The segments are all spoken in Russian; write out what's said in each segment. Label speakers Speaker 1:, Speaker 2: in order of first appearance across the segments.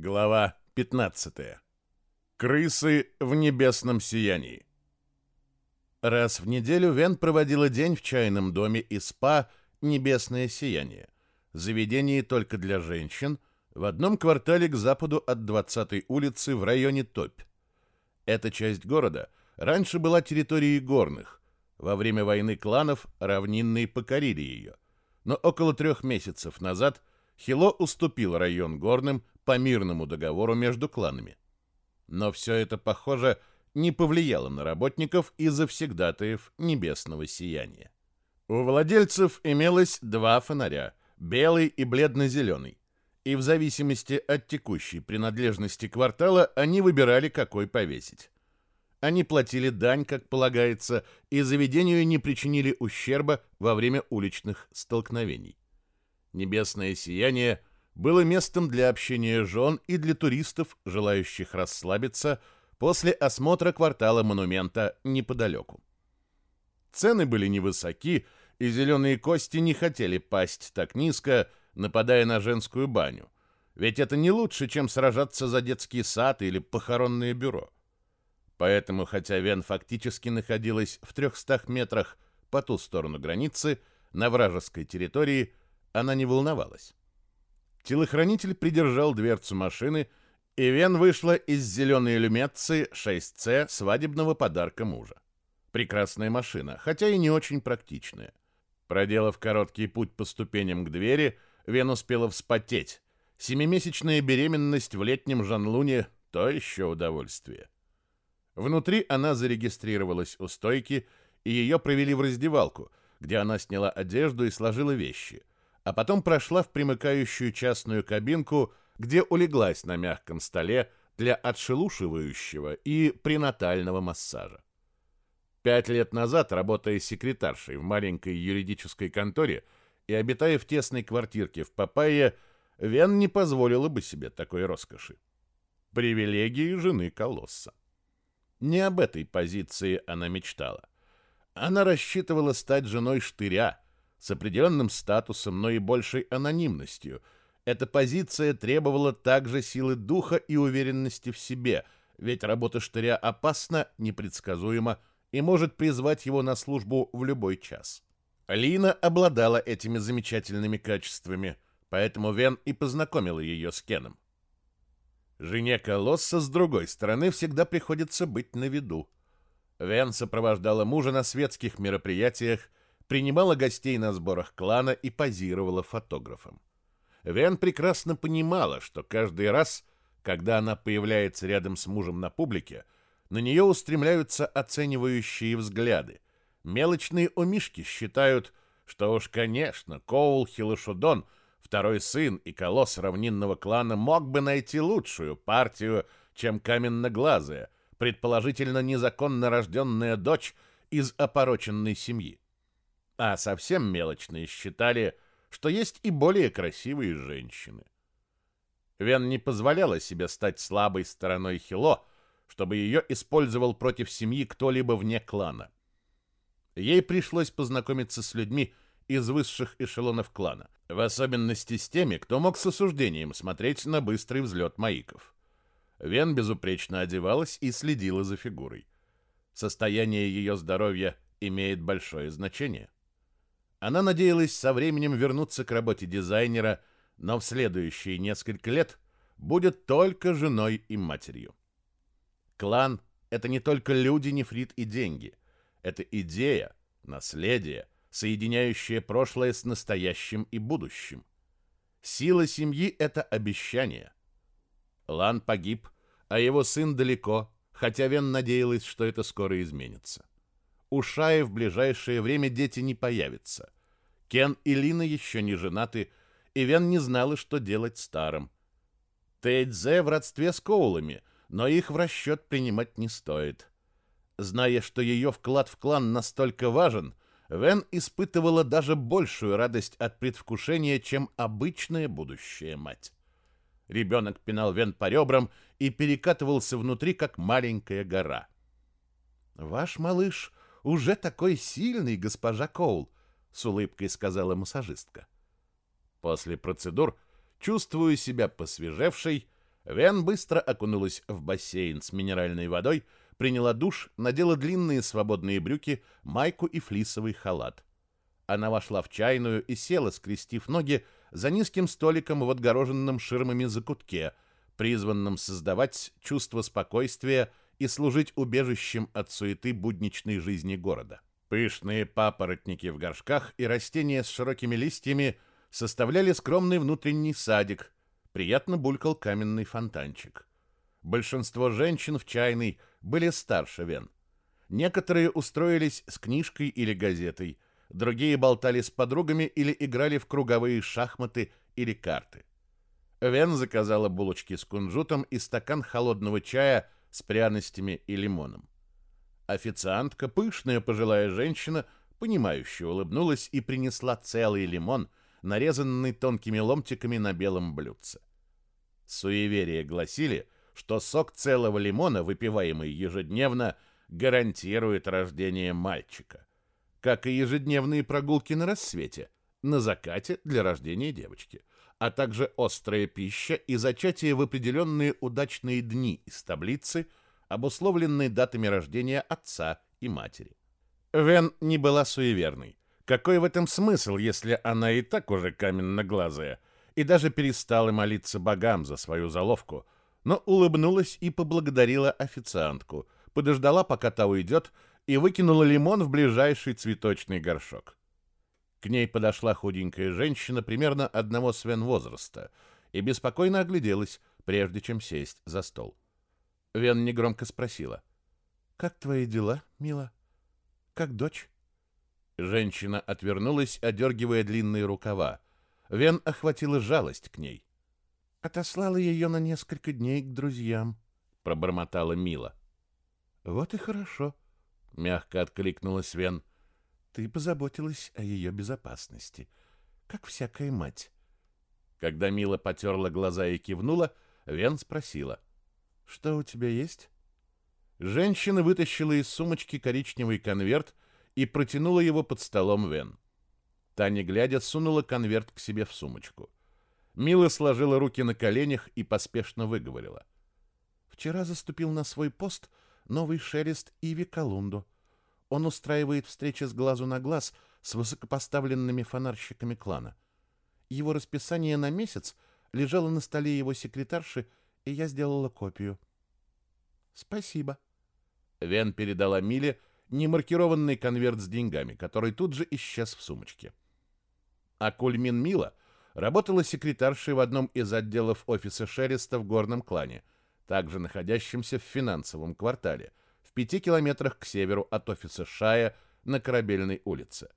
Speaker 1: Глава 15. Крысы в небесном сиянии. Раз в неделю Вен проводила день в чайном доме и спа «Небесное сияние», заведении только для женщин, в одном квартале к западу от 20-й улицы в районе Топь. Эта часть города раньше была территорией горных. Во время войны кланов равнинные покорили ее. Но около трех месяцев назад Хило уступил район горным по мирному договору между кланами. Но все это, похоже, не повлияло на работников и завсегдатаев небесного сияния. У владельцев имелось два фонаря – белый и бледно-зеленый. И в зависимости от текущей принадлежности квартала они выбирали, какой повесить. Они платили дань, как полагается, и заведению не причинили ущерба во время уличных столкновений. Небесное сияние было местом для общения жен и для туристов, желающих расслабиться после осмотра квартала монумента неподалеку. Цены были невысоки, и зеленые кости не хотели пасть так низко, нападая на женскую баню. Ведь это не лучше, чем сражаться за детский сад или похоронное бюро. Поэтому, хотя Вен фактически находилась в 300 метрах по ту сторону границы, на вражеской территории, она не волновалась. Телохранитель придержал дверцу машины, и Вен вышла из зеленой люметцы 6C свадебного подарка мужа. Прекрасная машина, хотя и не очень практичная. Проделав короткий путь по ступеням к двери, Вен успела вспотеть. Семимесячная беременность в летнем Жанлуне — то еще удовольствие. Внутри она зарегистрировалась у стойки, и ее провели в раздевалку, где она сняла одежду и сложила вещи а потом прошла в примыкающую частную кабинку, где улеглась на мягком столе для отшелушивающего и пренатального массажа. Пять лет назад, работая секретаршей в маленькой юридической конторе и обитая в тесной квартирке в Папайе, Вен не позволила бы себе такой роскоши. Привилегии жены Колосса. Не об этой позиции она мечтала. Она рассчитывала стать женой штыря, с определенным статусом, но и большей анонимностью. Эта позиция требовала также силы духа и уверенности в себе, ведь работа штыря опасна, непредсказуема и может призвать его на службу в любой час. Лина обладала этими замечательными качествами, поэтому Вен и познакомила ее с Кеном. Жене Колосса, с другой стороны, всегда приходится быть на виду. Вен сопровождала мужа на светских мероприятиях, принимала гостей на сборах клана и позировала фотографом. Вен прекрасно понимала, что каждый раз, когда она появляется рядом с мужем на публике, на нее устремляются оценивающие взгляды. Мелочные умишки считают, что уж, конечно, Коул Хилошудон, второй сын и колосс равнинного клана, мог бы найти лучшую партию, чем каменноглазая, предположительно незаконно рожденная дочь из опороченной семьи а совсем мелочные считали, что есть и более красивые женщины. Вен не позволяла себе стать слабой стороной Хило, чтобы ее использовал против семьи кто-либо вне клана. Ей пришлось познакомиться с людьми из высших эшелонов клана, в особенности с теми, кто мог с осуждением смотреть на быстрый взлет маиков. Вен безупречно одевалась и следила за фигурой. Состояние ее здоровья имеет большое значение. Она надеялась со временем вернуться к работе дизайнера, но в следующие несколько лет будет только женой и матерью. Клан — это не только люди, нефрит и деньги. Это идея, наследие, соединяющее прошлое с настоящим и будущим. Сила семьи — это обещание. Лан погиб, а его сын далеко, хотя Вен надеялась, что это скоро изменится. У Шаи в ближайшее время дети не появятся. Кен и Лина еще не женаты, и Вен не знала, что делать старым. Тэйдзе в родстве с Коулами, но их в расчет принимать не стоит. Зная, что ее вклад в клан настолько важен, Вен испытывала даже большую радость от предвкушения, чем обычная будущая мать. Ребенок пинал Вен по ребрам и перекатывался внутри, как маленькая гора. «Ваш малыш уже такой сильный, госпожа Коул», — с улыбкой сказала массажистка. После процедур, чувствуя себя посвежевшей, Вен быстро окунулась в бассейн с минеральной водой, приняла душ, надела длинные свободные брюки, майку и флисовый халат. Она вошла в чайную и села, скрестив ноги, за низким столиком в отгороженном ширмами закутке, призванном создавать чувство спокойствия и служить убежищем от суеты будничной жизни города. Пышные папоротники в горшках и растения с широкими листьями составляли скромный внутренний садик, приятно булькал каменный фонтанчик. Большинство женщин в чайной были старше Вен. Некоторые устроились с книжкой или газетой, другие болтали с подругами или играли в круговые шахматы или карты. Вен заказала булочки с кунжутом и стакан холодного чая с пряностями и лимоном. Официантка, пышная пожилая женщина, понимающе улыбнулась и принесла целый лимон, нарезанный тонкими ломтиками на белом блюдце. Суеверия гласили, что сок целого лимона, выпиваемый ежедневно, гарантирует рождение мальчика, как и ежедневные прогулки на рассвете, на закате для рождения девочки, а также острая пища и зачатие в определенные удачные дни из таблицы – обусловленной датами рождения отца и матери. Вен не была суеверной. Какой в этом смысл, если она и так уже каменноглазая, и даже перестала молиться богам за свою заловку, но улыбнулась и поблагодарила официантку, подождала, пока та уйдет, и выкинула лимон в ближайший цветочный горшок. К ней подошла худенькая женщина примерно одного Свен возраста и беспокойно огляделась, прежде чем сесть за стол. Вен негромко спросила. «Как твои дела, мила? Как дочь?» Женщина отвернулась, одергивая длинные рукава. Вен охватила жалость к ней. «Отослала ее на несколько дней к друзьям», — пробормотала Мила. «Вот и хорошо», — мягко откликнулась Вен. «Ты позаботилась о ее безопасности, как всякая мать». Когда Мила потерла глаза и кивнула, Вен спросила. Что у тебя есть? Женщина вытащила из сумочки коричневый конверт и протянула его под столом Вен. Таня, глядя, сунула конверт к себе в сумочку. Мила сложила руки на коленях и поспешно выговорила. Вчера заступил на свой пост новый шелест Иви Колунду. Он устраивает встречи с глазу на глаз с высокопоставленными фонарщиками клана. Его расписание на месяц лежало на столе его секретарши и я сделала копию. Спасибо. Вен передала Миле немаркированный конверт с деньгами, который тут же исчез в сумочке. А Кульмин Мила работала секретаршей в одном из отделов офиса Шереста в горном клане, также находящемся в финансовом квартале, пяти километрах к северу от офиса Шая на Корабельной улице.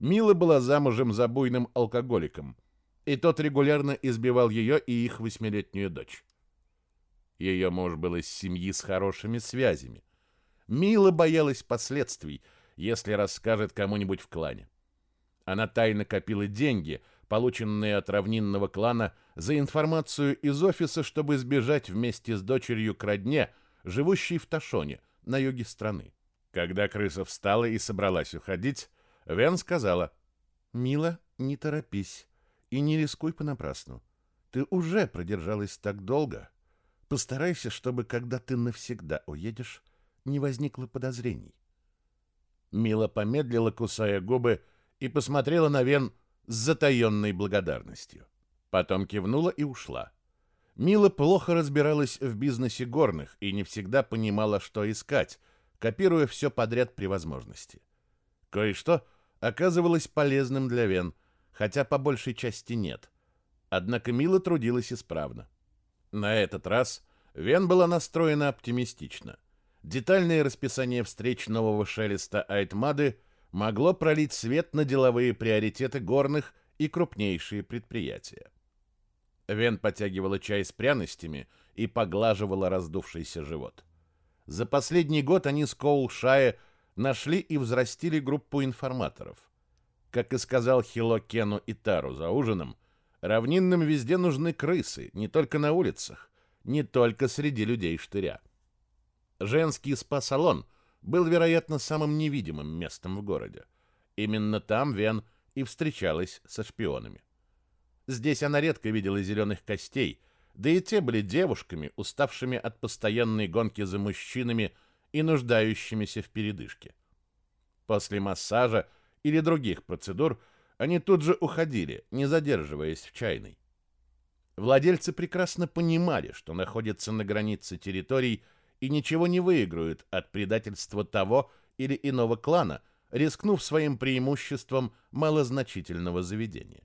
Speaker 1: Мила была замужем за буйным алкоголиком, и тот регулярно избивал ее и их восьмилетнюю дочь. Ее муж был из семьи с хорошими связями. Мила боялась последствий, если расскажет кому-нибудь в клане. Она тайно копила деньги, полученные от равнинного клана, за информацию из офиса, чтобы сбежать вместе с дочерью к родне, живущей в Ташоне, на юге страны. Когда крыса встала и собралась уходить, Вен сказала, «Мила, не торопись и не рискуй понапрасну. Ты уже продержалась так долго, Постарайся, чтобы, когда ты навсегда уедешь, не возникло подозрений. Мила помедлила, кусая губы, и посмотрела на Вен с затаенной благодарностью. Потом кивнула и ушла. Мила плохо разбиралась в бизнесе горных и не всегда понимала, что искать, копируя все подряд при возможности. Кое-что оказывалось полезным для Вен, хотя по большей части нет. Однако Мила трудилась исправно. На этот раз Вен была настроена оптимистично. Детальное расписание встреч нового шелеста Айтмады могло пролить свет на деловые приоритеты горных и крупнейшие предприятия. Вен потягивала чай с пряностями и поглаживала раздувшийся живот. За последний год они с Коул Шая нашли и взрастили группу информаторов. Как и сказал Хило Кену и Тару за ужином, Равнинным везде нужны крысы, не только на улицах, не только среди людей штыря. Женский спа-салон был, вероятно, самым невидимым местом в городе. Именно там Вен и встречалась со шпионами. Здесь она редко видела зеленых костей, да и те были девушками, уставшими от постоянной гонки за мужчинами и нуждающимися в передышке. После массажа или других процедур они тут же уходили, не задерживаясь в чайной. Владельцы прекрасно понимали, что находятся на границе территорий и ничего не выиграют от предательства того или иного клана, рискнув своим преимуществом малозначительного заведения.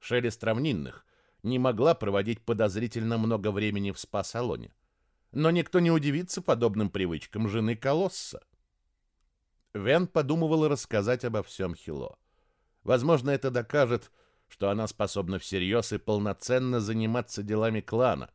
Speaker 1: Шелест равнинных не могла проводить подозрительно много времени в спа-салоне. Но никто не удивится подобным привычкам жены Колосса. Вен подумывала рассказать обо всем Хило. Возможно, это докажет, что она способна всерьез и полноценно заниматься делами клана.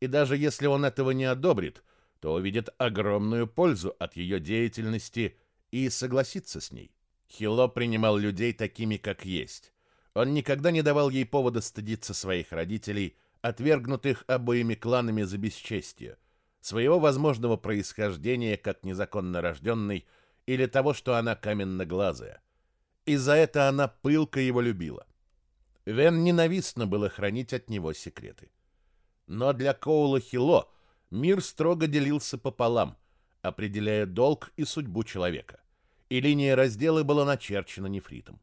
Speaker 1: И даже если он этого не одобрит, то увидит огромную пользу от ее деятельности и согласится с ней. Хило принимал людей такими, как есть. Он никогда не давал ей повода стыдиться своих родителей, отвергнутых обоими кланами за бесчестие, своего возможного происхождения как незаконно рожденной или того, что она каменноглазая. И за это она пылко его любила. Вен ненавистно было хранить от него секреты. Но для Коула Хило мир строго делился пополам, определяя долг и судьбу человека, и линия раздела была начерчена нефритом.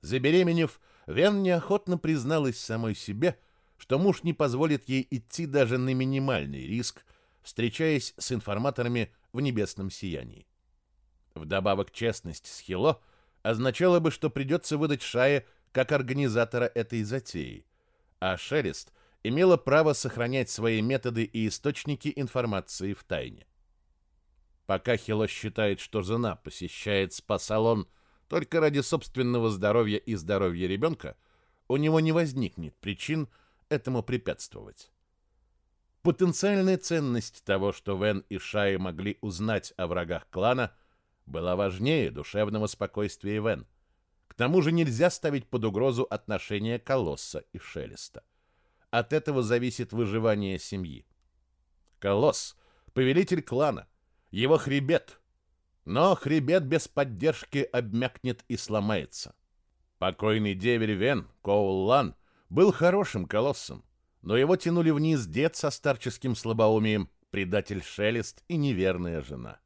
Speaker 1: Забеременев, Вен неохотно призналась самой себе, что муж не позволит ей идти даже на минимальный риск, встречаясь с информаторами в небесном сиянии. Вдобавок честность с Хило означала бы, что придется выдать Шае как организатора этой затеи, а Шелест имела право сохранять свои методы и источники информации в тайне. Пока Хило считает, что жена посещает спа-салон только ради собственного здоровья и здоровья ребенка, у него не возникнет причин этому препятствовать. Потенциальная ценность того, что Вен и Шай могли узнать о врагах клана, была важнее душевного спокойствия Вен. К тому же нельзя ставить под угрозу отношения Колосса и Шелеста. От этого зависит выживание семьи. Колосс — повелитель клана, его хребет, но хребет без поддержки обмякнет и сломается. Покойный деверь Вен, Коуллан, был хорошим колоссом, но его тянули вниз дед со старческим слабоумием, предатель Шелест и неверная жена.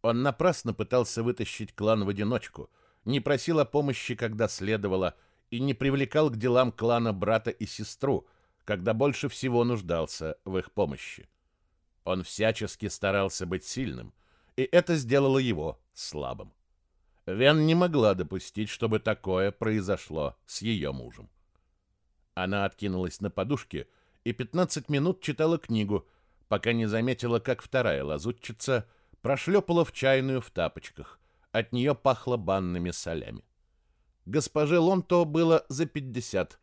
Speaker 1: Он напрасно пытался вытащить клан в одиночку, не просил о помощи, когда следовало, и не привлекал к делам клана брата и сестру, когда больше всего нуждался в их помощи. Он всячески старался быть сильным, и это сделало его слабым. Вен не могла допустить, чтобы такое произошло с ее мужем. Она откинулась на подушке и 15 минут читала книгу, пока не заметила, как вторая лазутчица прошлепала в чайную в тапочках. От нее пахло банными солями. Госпоже Лонто было за 50.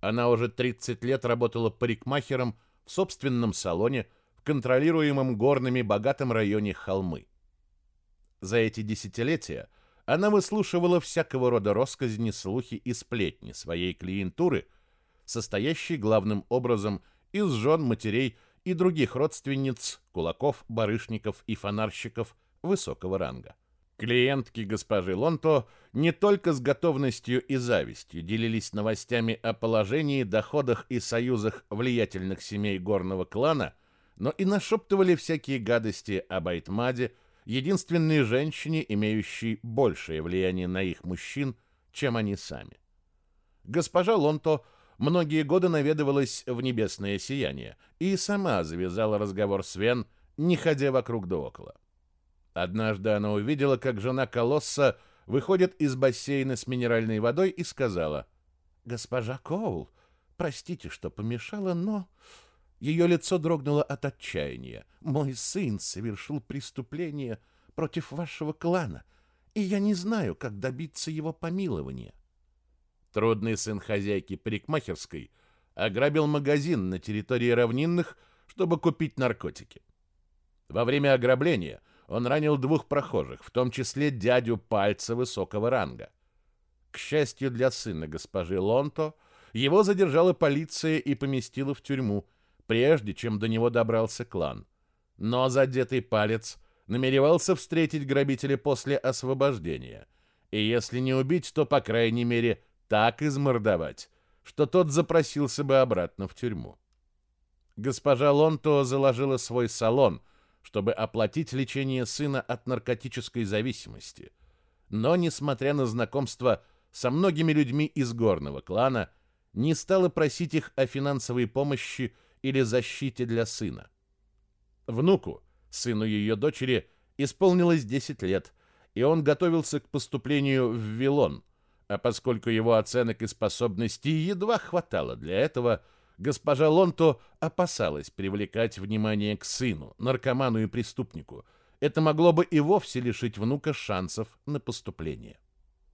Speaker 1: Она уже 30 лет работала парикмахером в собственном салоне в контролируемом горными богатом районе Холмы. За эти десятилетия она выслушивала всякого рода россказни, слухи и сплетни своей клиентуры, состоящей главным образом из жен, матерей и других родственниц, кулаков, барышников и фонарщиков высокого ранга. Клиентки госпожи Лонто не только с готовностью и завистью делились новостями о положении, доходах и союзах влиятельных семей горного клана, но и нашептывали всякие гадости об Айтмаде, единственной женщине, имеющей большее влияние на их мужчин, чем они сами. Госпожа Лонто многие годы наведывалась в небесное сияние и сама завязала разговор с Вен, не ходя вокруг да около. Однажды она увидела, как жена Колосса выходит из бассейна с минеральной водой и сказала, «Госпожа Коул, простите, что помешала, но ее лицо дрогнуло от отчаяния. «Мой сын совершил преступление против вашего клана, и я не знаю, как добиться его помилования». Трудный сын хозяйки парикмахерской ограбил магазин на территории равнинных, чтобы купить наркотики. Во время ограбления он ранил двух прохожих, в том числе дядю пальца высокого ранга. К счастью для сына госпожи Лонто, его задержала полиция и поместила в тюрьму – прежде чем до него добрался клан. Но задетый палец намеревался встретить грабителя после освобождения. И если не убить, то, по крайней мере, так измордовать, что тот запросился бы обратно в тюрьму. Госпожа Лонто заложила свой салон, чтобы оплатить лечение сына от наркотической зависимости. Но, несмотря на знакомство со многими людьми из горного клана, не стала просить их о финансовой помощи или защите для сына. Внуку, сыну ее дочери, исполнилось 10 лет, и он готовился к поступлению в Вилон, а поскольку его оценок и способностей едва хватало для этого, госпожа Лонто опасалась привлекать внимание к сыну, наркоману и преступнику. Это могло бы и вовсе лишить внука шансов на поступление.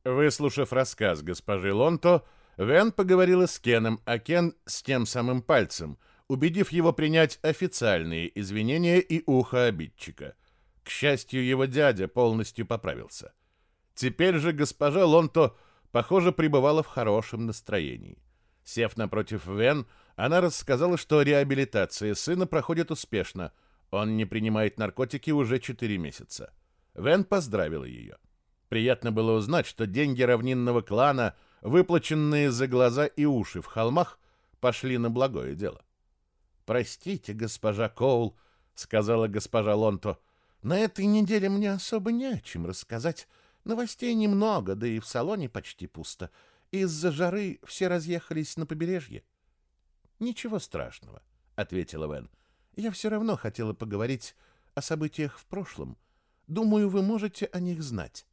Speaker 1: Выслушав рассказ госпожи Лонто, Вен поговорила с Кеном, а Кен с тем самым пальцем, убедив его принять официальные извинения и ухо обидчика. К счастью, его дядя полностью поправился. Теперь же госпожа Лонто, похоже, пребывала в хорошем настроении. Сев напротив Вен, она рассказала, что реабилитация сына проходит успешно. Он не принимает наркотики уже 4 месяца. Вен поздравила ее. Приятно было узнать, что деньги равнинного клана – выплаченные за глаза и уши в холмах, пошли на благое дело. «Простите, госпожа Коул», — сказала госпожа Лонто, — «на этой неделе мне особо не о чем рассказать. Новостей немного, да и в салоне почти пусто. Из-за жары все разъехались на побережье». «Ничего страшного», — ответила Вен. «Я все равно хотела поговорить о событиях в прошлом. Думаю, вы можете о них знать».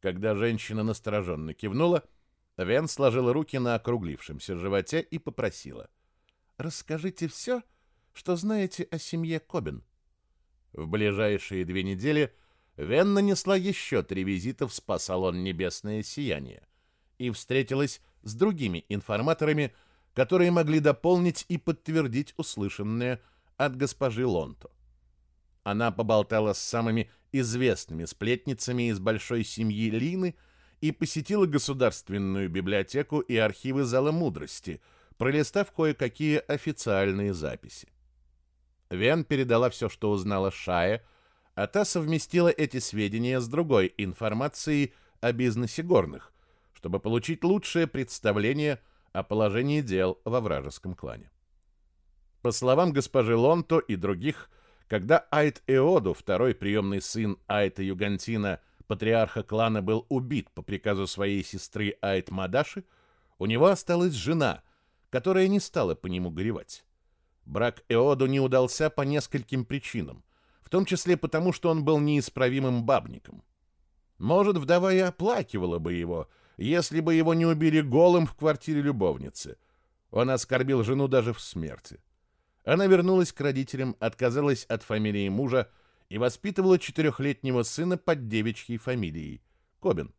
Speaker 1: Когда женщина настороженно кивнула, — Вен сложила руки на округлившемся животе и попросила. «Расскажите все, что знаете о семье Кобин». В ближайшие две недели Вен нанесла еще три визита в спа-салон «Небесное сияние» и встретилась с другими информаторами, которые могли дополнить и подтвердить услышанное от госпожи Лонто. Она поболтала с самыми известными сплетницами из большой семьи Лины и посетила Государственную библиотеку и архивы Зала Мудрости, пролистав кое-какие официальные записи. Вен передала все, что узнала Шая, а та совместила эти сведения с другой информацией о бизнесе горных, чтобы получить лучшее представление о положении дел во вражеском клане. По словам госпожи Лонто и других, когда Айт Эоду, второй приемный сын Айта Югантина, патриарха клана был убит по приказу своей сестры Айт Мадаши, у него осталась жена, которая не стала по нему горевать. Брак Эоду не удался по нескольким причинам, в том числе потому, что он был неисправимым бабником. Может, вдова и оплакивала бы его, если бы его не убили голым в квартире любовницы. Он оскорбил жену даже в смерти. Она вернулась к родителям, отказалась от фамилии мужа, и воспитывала четырехлетнего сына под девичьей фамилией – Кобин.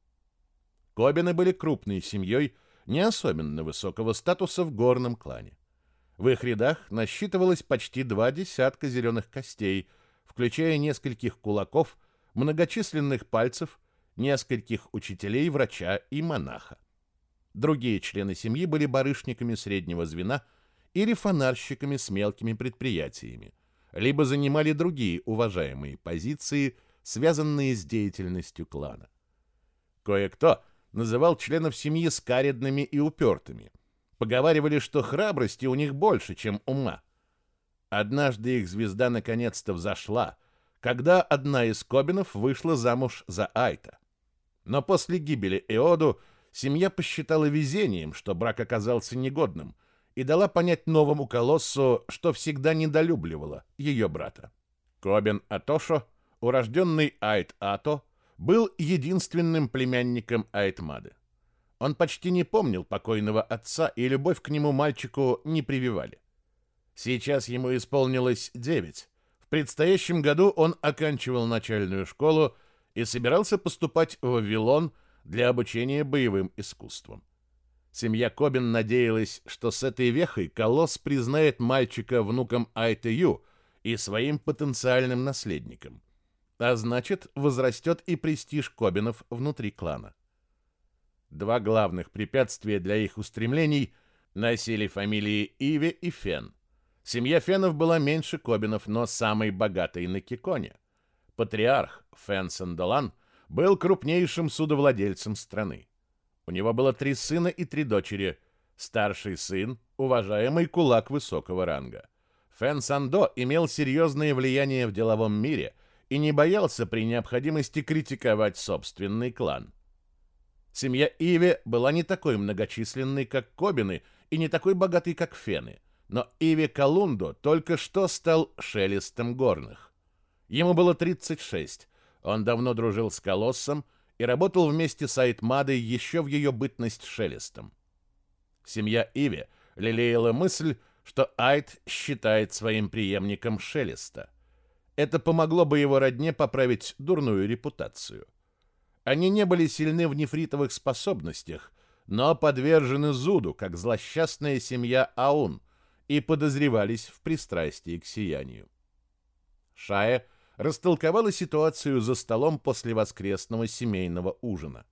Speaker 1: Кобины были крупной семьей, не особенно высокого статуса в горном клане. В их рядах насчитывалось почти два десятка зеленых костей, включая нескольких кулаков, многочисленных пальцев, нескольких учителей, врача и монаха. Другие члены семьи были барышниками среднего звена или фонарщиками с мелкими предприятиями – либо занимали другие уважаемые позиции, связанные с деятельностью клана. Кое-кто называл членов семьи скаредными и упертыми. Поговаривали, что храбрости у них больше, чем ума. Однажды их звезда наконец-то взошла, когда одна из Кобинов вышла замуж за Айта. Но после гибели Эоду семья посчитала везением, что брак оказался негодным – и дала понять новому колоссу, что всегда недолюбливала ее брата. Кобен Атошо, урожденный Айт Ато, был единственным племянником Айтмады. Он почти не помнил покойного отца, и любовь к нему мальчику не прививали. Сейчас ему исполнилось девять. В предстоящем году он оканчивал начальную школу и собирался поступать в Вавилон для обучения боевым искусствам. Семья Кобин надеялась, что с этой вехой Колосс признает мальчика внуком Айтею и своим потенциальным наследником. А значит, возрастет и престиж Кобинов внутри клана. Два главных препятствия для их устремлений носили фамилии Иви и Фен. Семья Фенов была меньше Кобинов, но самой богатой на Киконе. Патриарх Фен Сандалан был крупнейшим судовладельцем страны. У него было три сына и три дочери. Старший сын – уважаемый кулак высокого ранга. Фэн Сандо имел серьезное влияние в деловом мире и не боялся при необходимости критиковать собственный клан. Семья Иви была не такой многочисленной, как Кобины, и не такой богатой, как Фены, но Иви Колундо только что стал шелестом горных. Ему было 36, он давно дружил с Колоссом и работал вместе с Айтмадой еще в ее бытность шелестом. Семья Иви лелеяла мысль, что Айт считает своим преемником Шелеста. Это помогло бы его родне поправить дурную репутацию. Они не были сильны в нефритовых способностях, но подвержены зуду, как злосчастная семья Аун, и подозревались в пристрастии к сиянию. Шая растолковала ситуацию за столом после воскресного семейного ужина.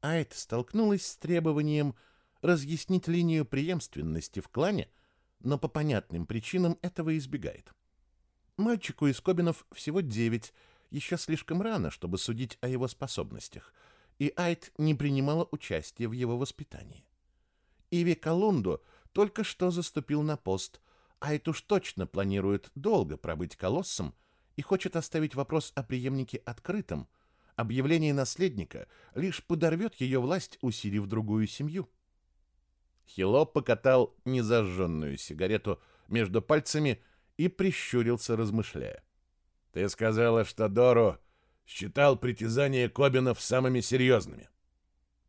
Speaker 1: Айт столкнулась с требованием разъяснить линию преемственности в клане, но по понятным причинам этого избегает. Мальчику из Кобинов всего девять, еще слишком рано, чтобы судить о его способностях, и Айт не принимала участия в его воспитании. Иви Колунду только что заступил на пост. Айт уж точно планирует долго пробыть колоссом и хочет оставить вопрос о преемнике открытым. Объявление наследника лишь подорвет ее власть, усилив другую семью. Хило покатал незажженную сигарету между пальцами и прищурился, размышляя. «Ты сказала, что Дору считал притязания Кобинов самыми серьезными».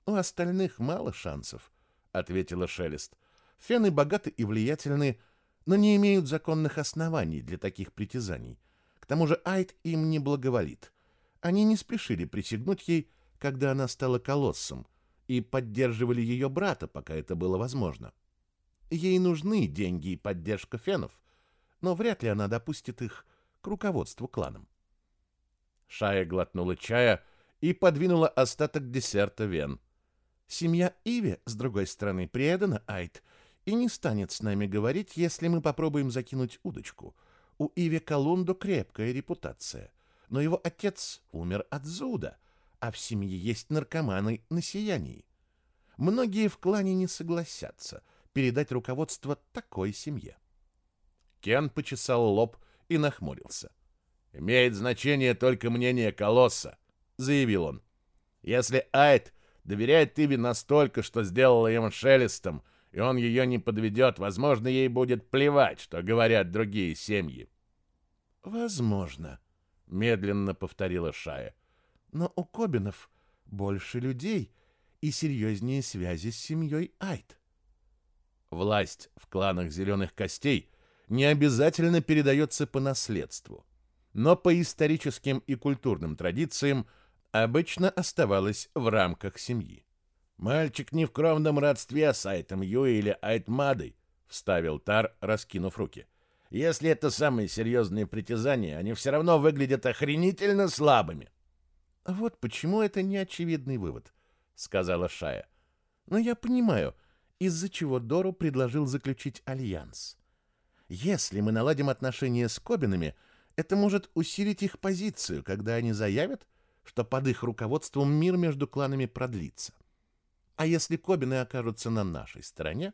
Speaker 1: «У остальных мало шансов», — ответила Шелест. «Фены богаты и влиятельны, но не имеют законных оснований для таких притязаний. К тому же Айд им не благоволит. Они не спешили присягнуть ей, когда она стала колоссом, и поддерживали ее брата, пока это было возможно. Ей нужны деньги и поддержка фенов, но вряд ли она допустит их к руководству кланом. Шая глотнула чая и подвинула остаток десерта вен. Семья Иви, с другой стороны, предана Айт и не станет с нами говорить, если мы попробуем закинуть удочку. У Иви Колундо крепкая репутация, но его отец умер от зуда — а в семье есть наркоманы на сиянии. Многие в клане не согласятся передать руководство такой семье. Кен почесал лоб и нахмурился. «Имеет значение только мнение Колосса», — заявил он. «Если Айд доверяет Тиви настолько, что сделала им шелестом, и он ее не подведет, возможно, ей будет плевать, что говорят другие семьи». «Возможно», — медленно повторила Шая. Но у Кобинов больше людей и серьезнее связи с семьей Айт. Власть в кланах зеленых костей не обязательно передается по наследству, но по историческим и культурным традициям обычно оставалась в рамках семьи. «Мальчик не в кровном родстве с Айтом Юи или Айтмадой», — вставил Тар, раскинув руки. «Если это самые серьезные притязания, они все равно выглядят охренительно слабыми». «Вот почему это не очевидный вывод», — сказала Шая. «Но я понимаю, из-за чего Дору предложил заключить альянс. Если мы наладим отношения с Кобинами, это может усилить их позицию, когда они заявят, что под их руководством мир между кланами продлится. А если Кобины окажутся на нашей стороне,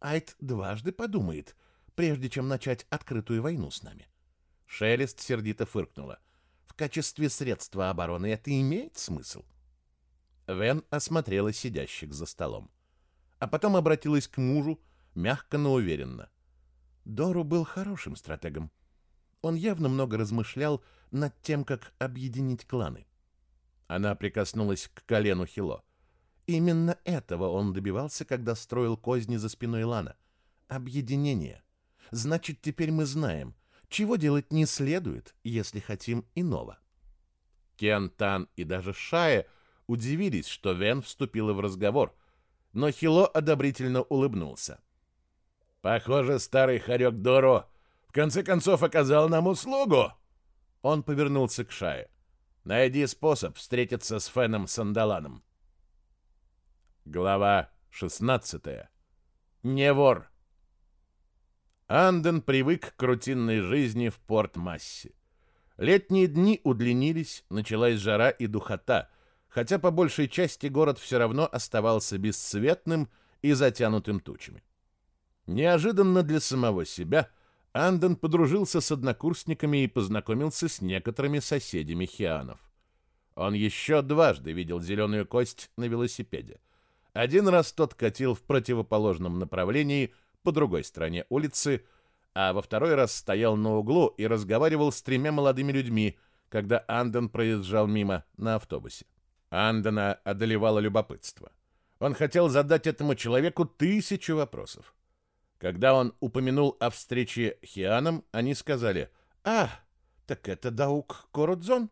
Speaker 1: Айт дважды подумает, прежде чем начать открытую войну с нами». Шелест сердито фыркнула — в качестве средства обороны это имеет смысл? Вен осмотрела сидящих за столом, а потом обратилась к мужу, мягко, но уверенно. Дору был хорошим стратегом. Он явно много размышлял над тем, как объединить кланы. Она прикоснулась к колену Хило. Именно этого он добивался, когда строил козни за спиной Лана. Объединение. Значит, теперь мы знаем, чего делать не следует, если хотим иного. Кен, Тан и даже Шая удивились, что Вен вступила в разговор, но Хило одобрительно улыбнулся. «Похоже, старый хорек Доро в конце концов оказал нам услугу!» Он повернулся к Шае. «Найди способ встретиться с Феном Сандаланом». Глава 16. Не вор. Анден привык к рутинной жизни в Порт-Массе. Летние дни удлинились, началась жара и духота, хотя по большей части город все равно оставался бесцветным и затянутым тучами. Неожиданно для самого себя Анден подружился с однокурсниками и познакомился с некоторыми соседями Хианов. Он еще дважды видел зеленую кость на велосипеде. Один раз тот катил в противоположном направлении по другой стороне улицы, а во второй раз стоял на углу и разговаривал с тремя молодыми людьми, когда Анден проезжал мимо на автобусе. Андена одолевало любопытство. Он хотел задать этому человеку тысячу вопросов. Когда он упомянул о встрече Хианом, они сказали, «А, так это Даук Корудзон.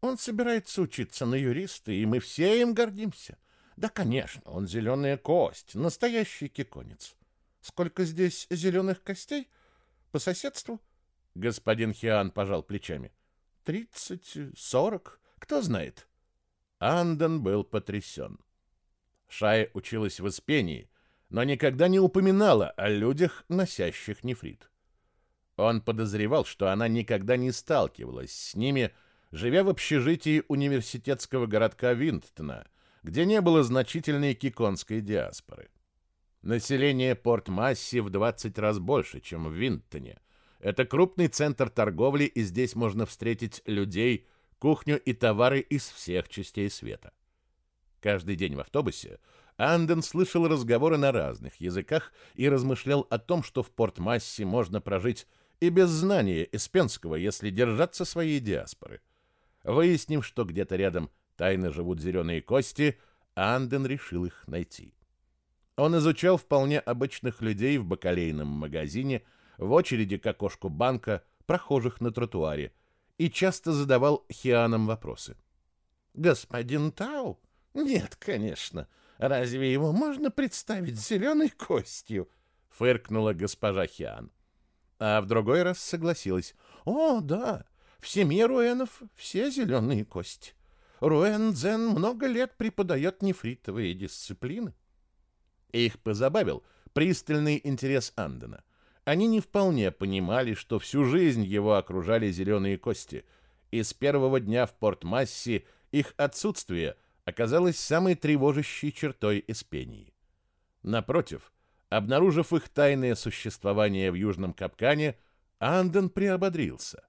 Speaker 1: Он собирается учиться на юриста, и мы все им гордимся. Да, конечно, он зеленая кость, настоящий киконец. Сколько здесь зеленых костей? По соседству?» Господин Хиан пожал плечами. «Тридцать, сорок, кто знает». Анден был потрясен. Шая училась в Испении, но никогда не упоминала о людях, носящих нефрит. Он подозревал, что она никогда не сталкивалась с ними, живя в общежитии университетского городка Винтона, где не было значительной киконской диаспоры. Население Порт-Масси в 20 раз больше, чем в Винтоне. Это крупный центр торговли, и здесь можно встретить людей, кухню и товары из всех частей света. Каждый день в автобусе Анден слышал разговоры на разных языках и размышлял о том, что в Порт-Массе можно прожить и без знания эспенского, если держаться своей диаспоры. Выяснив, что где-то рядом тайно живут зеленые кости, Анден решил их найти. Он изучал вполне обычных людей в бакалейном магазине, в очереди к окошку банка, прохожих на тротуаре, и часто задавал Хианам вопросы. «Господин Тау? Нет, конечно. Разве его можно представить зеленой костью?» — фыркнула госпожа Хиан. А в другой раз согласилась. «О, да, в семье Руэнов все зеленые кости. Руэн Дзен много лет преподает нефритовые дисциплины». Их позабавил пристальный интерес Андена. Они не вполне понимали, что всю жизнь его окружали зеленые кости, и с первого дня в Порт-Массе их отсутствие оказалось самой тревожащей чертой Эспении. Напротив, обнаружив их тайное существование в Южном Капкане, Анден приободрился.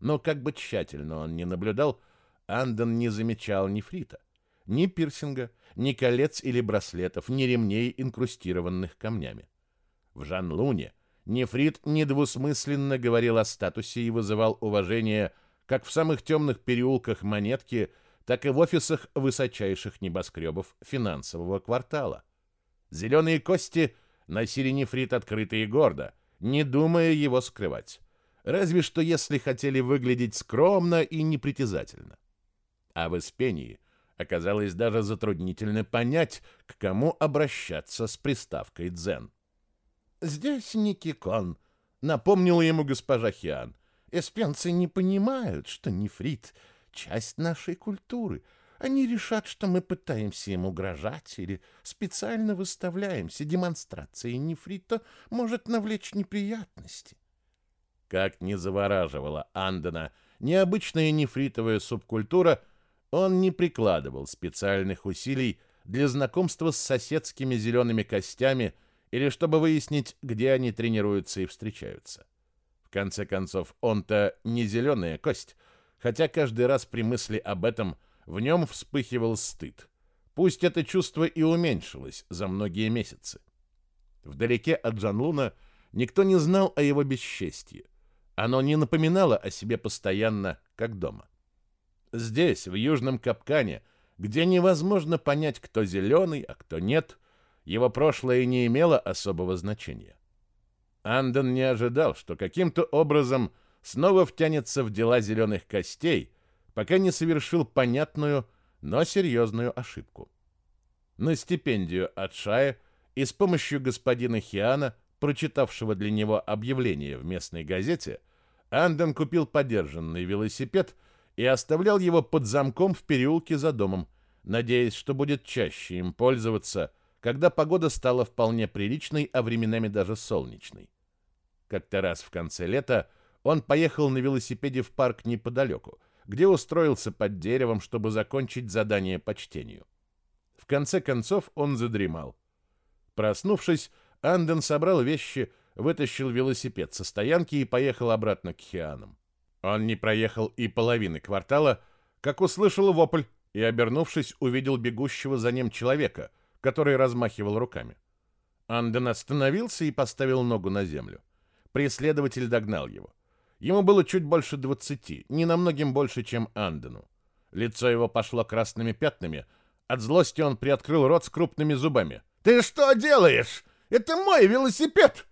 Speaker 1: Но как бы тщательно он ни наблюдал, Анден не замечал нефрита, ни пирсинга, ни колец или браслетов, ни ремней, инкрустированных камнями. В Жан-Луне Нефрит недвусмысленно говорил о статусе и вызывал уважение как в самых темных переулках Монетки, так и в офисах высочайших небоскребов финансового квартала. Зеленые кости носили нефрит открыто и гордо, не думая его скрывать. Разве что если хотели выглядеть скромно и непритязательно. А в Испении оказалось даже затруднительно понять, к кому обращаться с приставкой «дзен». «Здесь не Кикон», — напомнила ему госпожа Хиан. «Эспенцы не понимают, что нефрит — часть нашей культуры. Они решат, что мы пытаемся им угрожать или специально выставляемся. Демонстрация нефрита может навлечь неприятности». Как не завораживала Андена необычная нефритовая субкультура, он не прикладывал специальных усилий для знакомства с соседскими зелеными костями — или чтобы выяснить, где они тренируются и встречаются. В конце концов, он-то не зеленая кость, хотя каждый раз при мысли об этом в нем вспыхивал стыд. Пусть это чувство и уменьшилось за многие месяцы. Вдалеке от Джанлуна никто не знал о его бесчестии. Оно не напоминало о себе постоянно, как дома. Здесь, в Южном Капкане, где невозможно понять, кто зеленый, а кто нет – его прошлое не имело особого значения. Анден не ожидал, что каким-то образом снова втянется в дела зеленых костей, пока не совершил понятную, но серьезную ошибку. На стипендию от Шая и с помощью господина Хиана, прочитавшего для него объявление в местной газете, Анден купил подержанный велосипед и оставлял его под замком в переулке за домом, надеясь, что будет чаще им пользоваться, когда погода стала вполне приличной, а временами даже солнечной. Как-то раз в конце лета он поехал на велосипеде в парк неподалеку, где устроился под деревом, чтобы закончить задание по чтению. В конце концов он задремал. Проснувшись, Анден собрал вещи, вытащил велосипед со стоянки и поехал обратно к Хианам. Он не проехал и половины квартала, как услышал вопль и, обернувшись, увидел бегущего за ним человека, который размахивал руками. Анден остановился и поставил ногу на землю. Преследователь догнал его. Ему было чуть больше двадцати, не намногим больше, чем Андену. Лицо его пошло красными пятнами. От злости он приоткрыл рот с крупными зубами. «Ты что делаешь? Это мой велосипед!»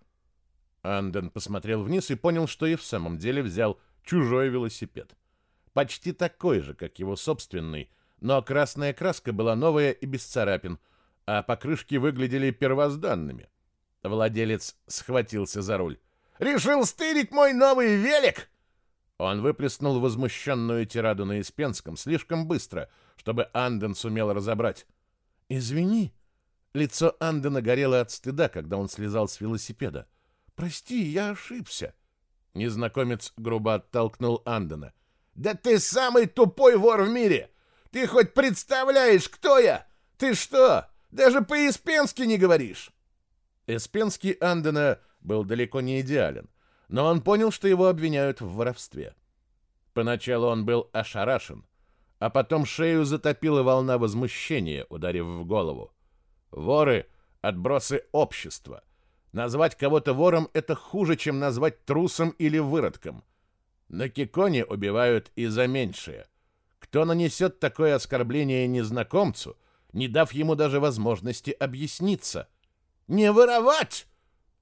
Speaker 1: Анден посмотрел вниз и понял, что и в самом деле взял чужой велосипед. Почти такой же, как его собственный, но красная краска была новая и без царапин, а покрышки выглядели первозданными. Владелец схватился за руль. «Решил стырить мой новый велик!» Он выплеснул возмущенную тираду на Испенском слишком быстро, чтобы Анден сумел разобрать. «Извини». Лицо Андена горело от стыда, когда он слезал с велосипеда. «Прости, я ошибся». Незнакомец грубо оттолкнул Андена. «Да ты самый тупой вор в мире! Ты хоть представляешь, кто я? Ты что, даже по-испенски не говоришь?» Эспенский Андена был далеко не идеален, но он понял, что его обвиняют в воровстве. Поначалу он был ошарашен, а потом шею затопила волна возмущения, ударив в голову. Воры — отбросы общества. Назвать кого-то вором — это хуже, чем назвать трусом или выродком. На Киконе убивают и за меньшее. Кто нанесет такое оскорбление незнакомцу, не дав ему даже возможности объясниться? «Не воровать!» —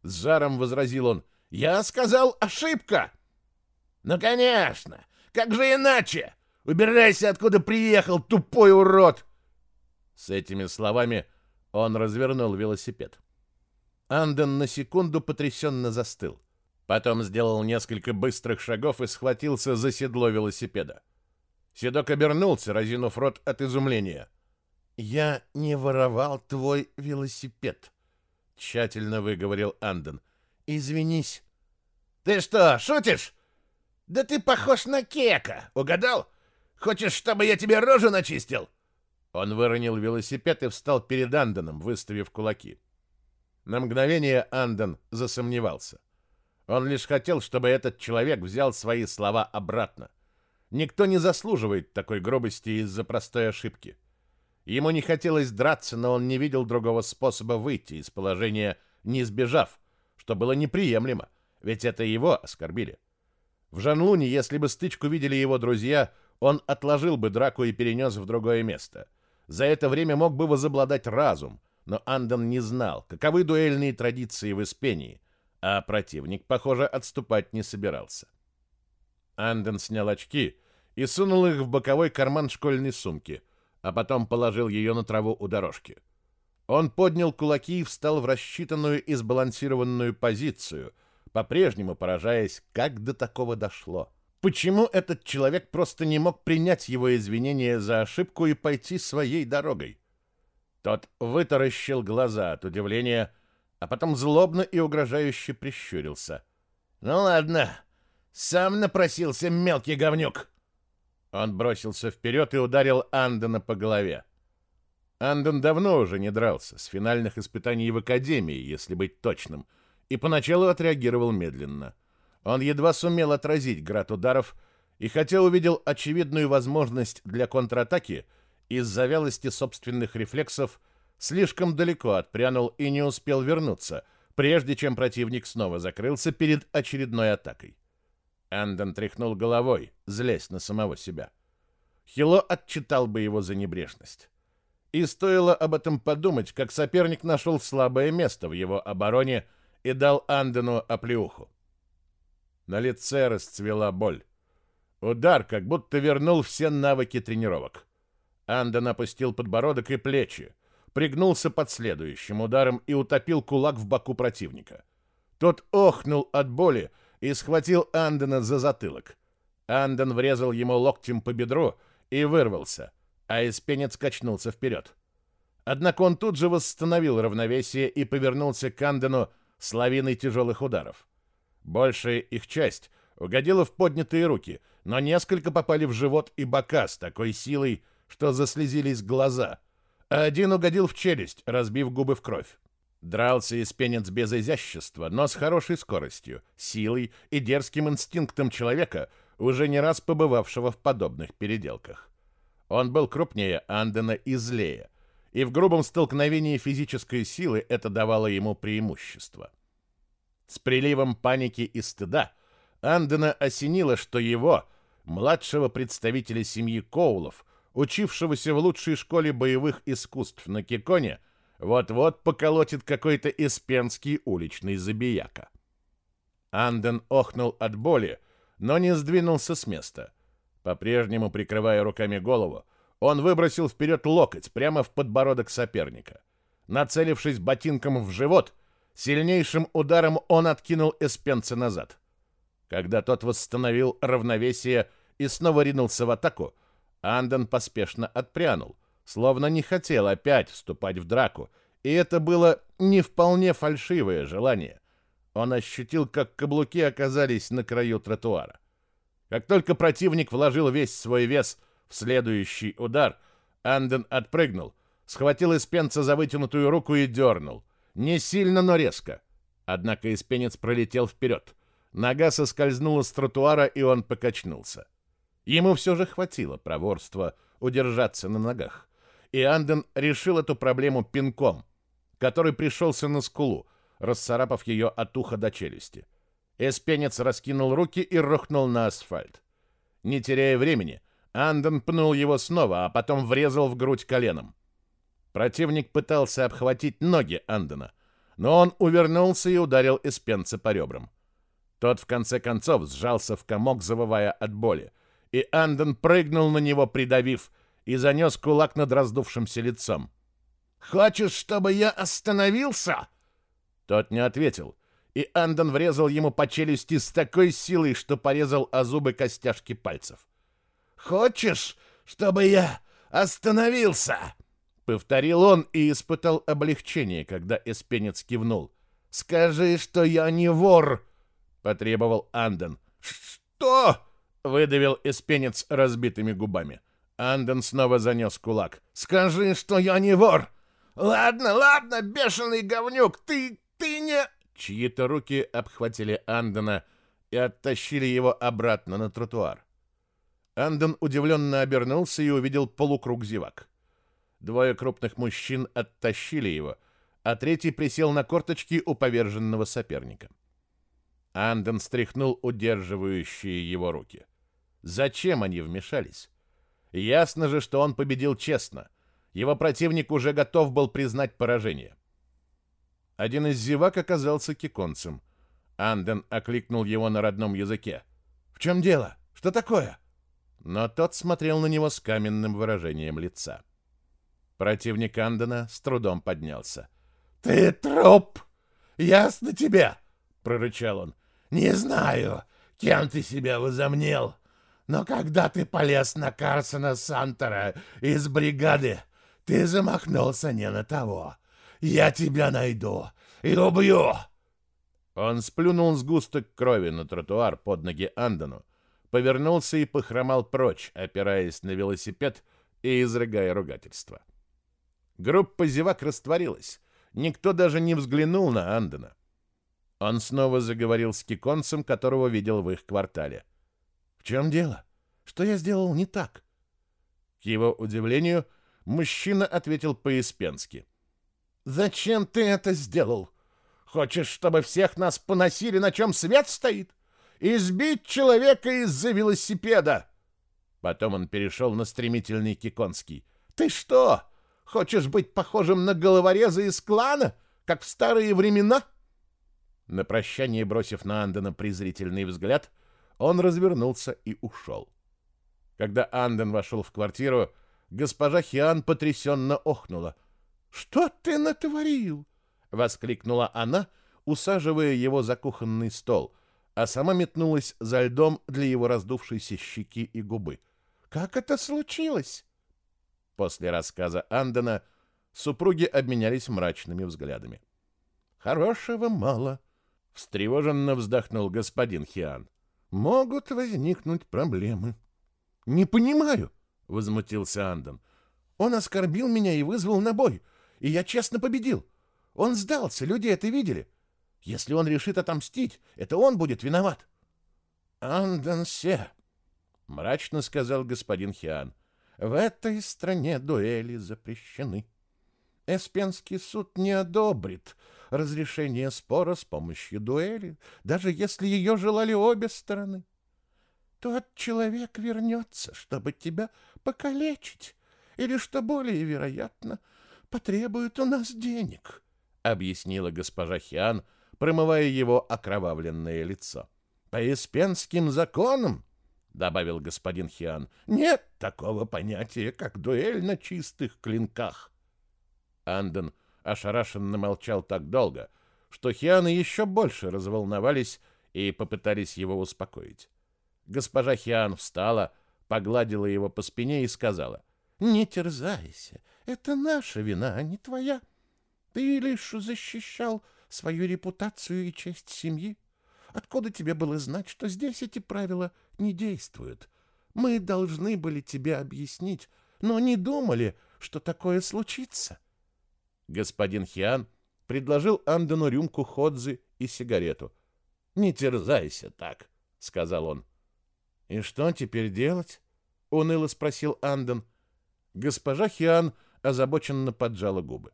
Speaker 1: с жаром возразил он. Я сказал ошибка. Ну, конечно. Как же иначе? Убирайся, откуда приехал, тупой урод. С этими словами он развернул велосипед. Анден на секунду потрясенно застыл. Потом сделал несколько быстрых шагов и схватился за седло велосипеда. Седок обернулся, разинув рот от изумления. «Я не воровал твой велосипед», — тщательно выговорил Анден. Извинись. Ты что, шутишь? Да ты похож на кека. Угадал? Хочешь, чтобы я тебе рожу начистил? Он выронил велосипед и встал перед Андоном, выставив кулаки. На мгновение Андон засомневался. Он лишь хотел, чтобы этот человек взял свои слова обратно. Никто не заслуживает такой грубости из-за простой ошибки. Ему не хотелось драться, но он не видел другого способа выйти из положения, не сбежав, что было неприемлемо, ведь это его оскорбили. В Жанлуне, если бы стычку видели его друзья, он отложил бы драку и перенес в другое место. За это время мог бы возобладать разум, но Андон не знал, каковы дуэльные традиции в Испении, а противник, похоже, отступать не собирался. Андон снял очки и сунул их в боковой карман школьной сумки, а потом положил ее на траву у дорожки. Он поднял кулаки и встал в рассчитанную и сбалансированную позицию, по-прежнему поражаясь, как до такого дошло. Почему этот человек просто не мог принять его извинения за ошибку и пойти своей дорогой? Тот вытаращил глаза от удивления, а потом злобно и угрожающе прищурился. «Ну ладно, сам напросился мелкий говнюк!» Он бросился вперед и ударил Андена по голове. Андон давно уже не дрался, с финальных испытаний в Академии, если быть точным, и поначалу отреагировал медленно. Он едва сумел отразить град ударов, и хотя увидел очевидную возможность для контратаки, из-за вялости собственных рефлексов слишком далеко отпрянул и не успел вернуться, прежде чем противник снова закрылся перед очередной атакой. Андон тряхнул головой, злясь на самого себя. Хило отчитал бы его за небрежность. И стоило об этом подумать, как соперник нашел слабое место в его обороне и дал Андену оплеуху. На лице расцвела боль. Удар как будто вернул все навыки тренировок. Анден опустил подбородок и плечи, пригнулся под следующим ударом и утопил кулак в боку противника. Тот охнул от боли и схватил Андена за затылок. Анден врезал ему локтем по бедру и вырвался — а Испенец качнулся вперед. Однако он тут же восстановил равновесие и повернулся к Андену с лавиной тяжелых ударов. Большая их часть угодила в поднятые руки, но несколько попали в живот и бока с такой силой, что заслезились глаза, а один угодил в челюсть, разбив губы в кровь. Дрался испенец без изящества, но с хорошей скоростью, силой и дерзким инстинктом человека, уже не раз побывавшего в подобных переделках. Он был крупнее Андена и злее, и в грубом столкновении физической силы это давало ему преимущество. С приливом паники и стыда Андена осенило, что его, младшего представителя семьи Коулов, учившегося в лучшей школе боевых искусств на Киконе, вот-вот поколотит какой-то испенский уличный забияка. Анден охнул от боли, но не сдвинулся с места. По-прежнему прикрывая руками голову, он выбросил вперед локоть прямо в подбородок соперника. Нацелившись ботинком в живот, сильнейшим ударом он откинул эспенца назад. Когда тот восстановил равновесие и снова ринулся в атаку, Анден поспешно отпрянул, словно не хотел опять вступать в драку, и это было не вполне фальшивое желание. Он ощутил, как каблуки оказались на краю тротуара. Как только противник вложил весь свой вес в следующий удар, Анден отпрыгнул, схватил испенца за вытянутую руку и дернул. Не сильно, но резко. Однако испенец пролетел вперед. Нога соскользнула с тротуара, и он покачнулся. Ему все же хватило проворства удержаться на ногах. И Анден решил эту проблему пинком, который пришелся на скулу, расцарапав ее от уха до челюсти. Эспенец раскинул руки и рухнул на асфальт. Не теряя времени, Анден пнул его снова, а потом врезал в грудь коленом. Противник пытался обхватить ноги Андена, но он увернулся и ударил Эспенца по ребрам. Тот в конце концов сжался в комок, завывая от боли, и Анден прыгнул на него, придавив, и занес кулак над раздувшимся лицом. «Хочешь, чтобы я остановился?» Тот не ответил, и Анден врезал ему по челюсти с такой силой, что порезал о зубы костяшки пальцев. «Хочешь, чтобы я остановился?» Повторил он и испытал облегчение, когда эспенец кивнул. «Скажи, что я не вор!» — потребовал Анден. «Что?» — выдавил эспенец разбитыми губами. Анден снова занес кулак. «Скажи, что я не вор!» «Ладно, ладно, бешеный говнюк, ты... ты не...» Чьи-то руки обхватили Андена и оттащили его обратно на тротуар. Анден удивленно обернулся и увидел полукруг зевак. Двое крупных мужчин оттащили его, а третий присел на корточки у поверженного соперника. Анден стряхнул удерживающие его руки. Зачем они вмешались? Ясно же, что он победил честно. Его противник уже готов был признать поражение. Один из зевак оказался киконцем. Анден окликнул его на родном языке. «В чем дело? Что такое?» Но тот смотрел на него с каменным выражением лица. Противник Андена с трудом поднялся. «Ты труп! Ясно тебе?» — прорычал он. «Не знаю, кем ты себя возомнил, но когда ты полез на Карсона Сантера из бригады, ты замахнулся не на того. Я тебя найду и убью!» Он сплюнул сгусток крови на тротуар под ноги Андону, повернулся и похромал прочь, опираясь на велосипед и изрыгая ругательство. Группа зевак растворилась. Никто даже не взглянул на Андона. Он снова заговорил с киконцем, которого видел в их квартале. «В чем дело? Что я сделал не так?» К его удивлению, мужчина ответил по-испенски. «Зачем ты это сделал? Хочешь, чтобы всех нас поносили, на чем свет стоит? Избить человека из-за велосипеда!» Потом он перешел на стремительный киконский. «Ты что, хочешь быть похожим на головореза из клана, как в старые времена?» На прощание, бросив на Андена презрительный взгляд, он развернулся и ушел. Когда Анден вошел в квартиру, госпожа Хиан потрясенно охнула. «Что ты натворил?» — воскликнула она, усаживая его за кухонный стол, а сама метнулась за льдом для его раздувшейся щеки и губы. «Как это случилось?» После рассказа Андена супруги обменялись мрачными взглядами. «Хорошего мало», — встревоженно вздохнул господин Хиан. «Могут возникнуть проблемы». «Не понимаю», — возмутился Андон. «Он оскорбил меня и вызвал на бой, и я честно победил.
Speaker 2: Он сдался, люди это видели. Если он решит отомстить, это он будет виноват. Анденсе, мрачно сказал господин Хиан, в этой стране дуэли запрещены. Эспенский суд не одобрит разрешение спора с помощью дуэли, даже если ее желали обе стороны. Тот человек вернется, чтобы тебя покалечить, или, что более вероятно, потребует у нас денег, — объяснила госпожа Хиан, промывая его окровавленное лицо. — По испенским законам, — добавил господин Хиан, — нет такого понятия, как дуэль на чистых клинках. Анден ошарашенно молчал так долго, что Хианы еще больше разволновались и попытались его успокоить. Госпожа Хиан встала, погладила его по спине и сказала, «Не терзайся, это наша вина, а не твоя. Ты лишь защищал свою репутацию и честь семьи. Откуда тебе было знать, что здесь эти правила не действуют? Мы должны были тебе объяснить, но не думали, что такое случится». Господин Хиан предложил Андену рюмку ходзы и сигарету. «Не терзайся так», — сказал он. «И что теперь делать?» — уныло спросил Анден. Госпожа Хиан озабоченно поджала губы.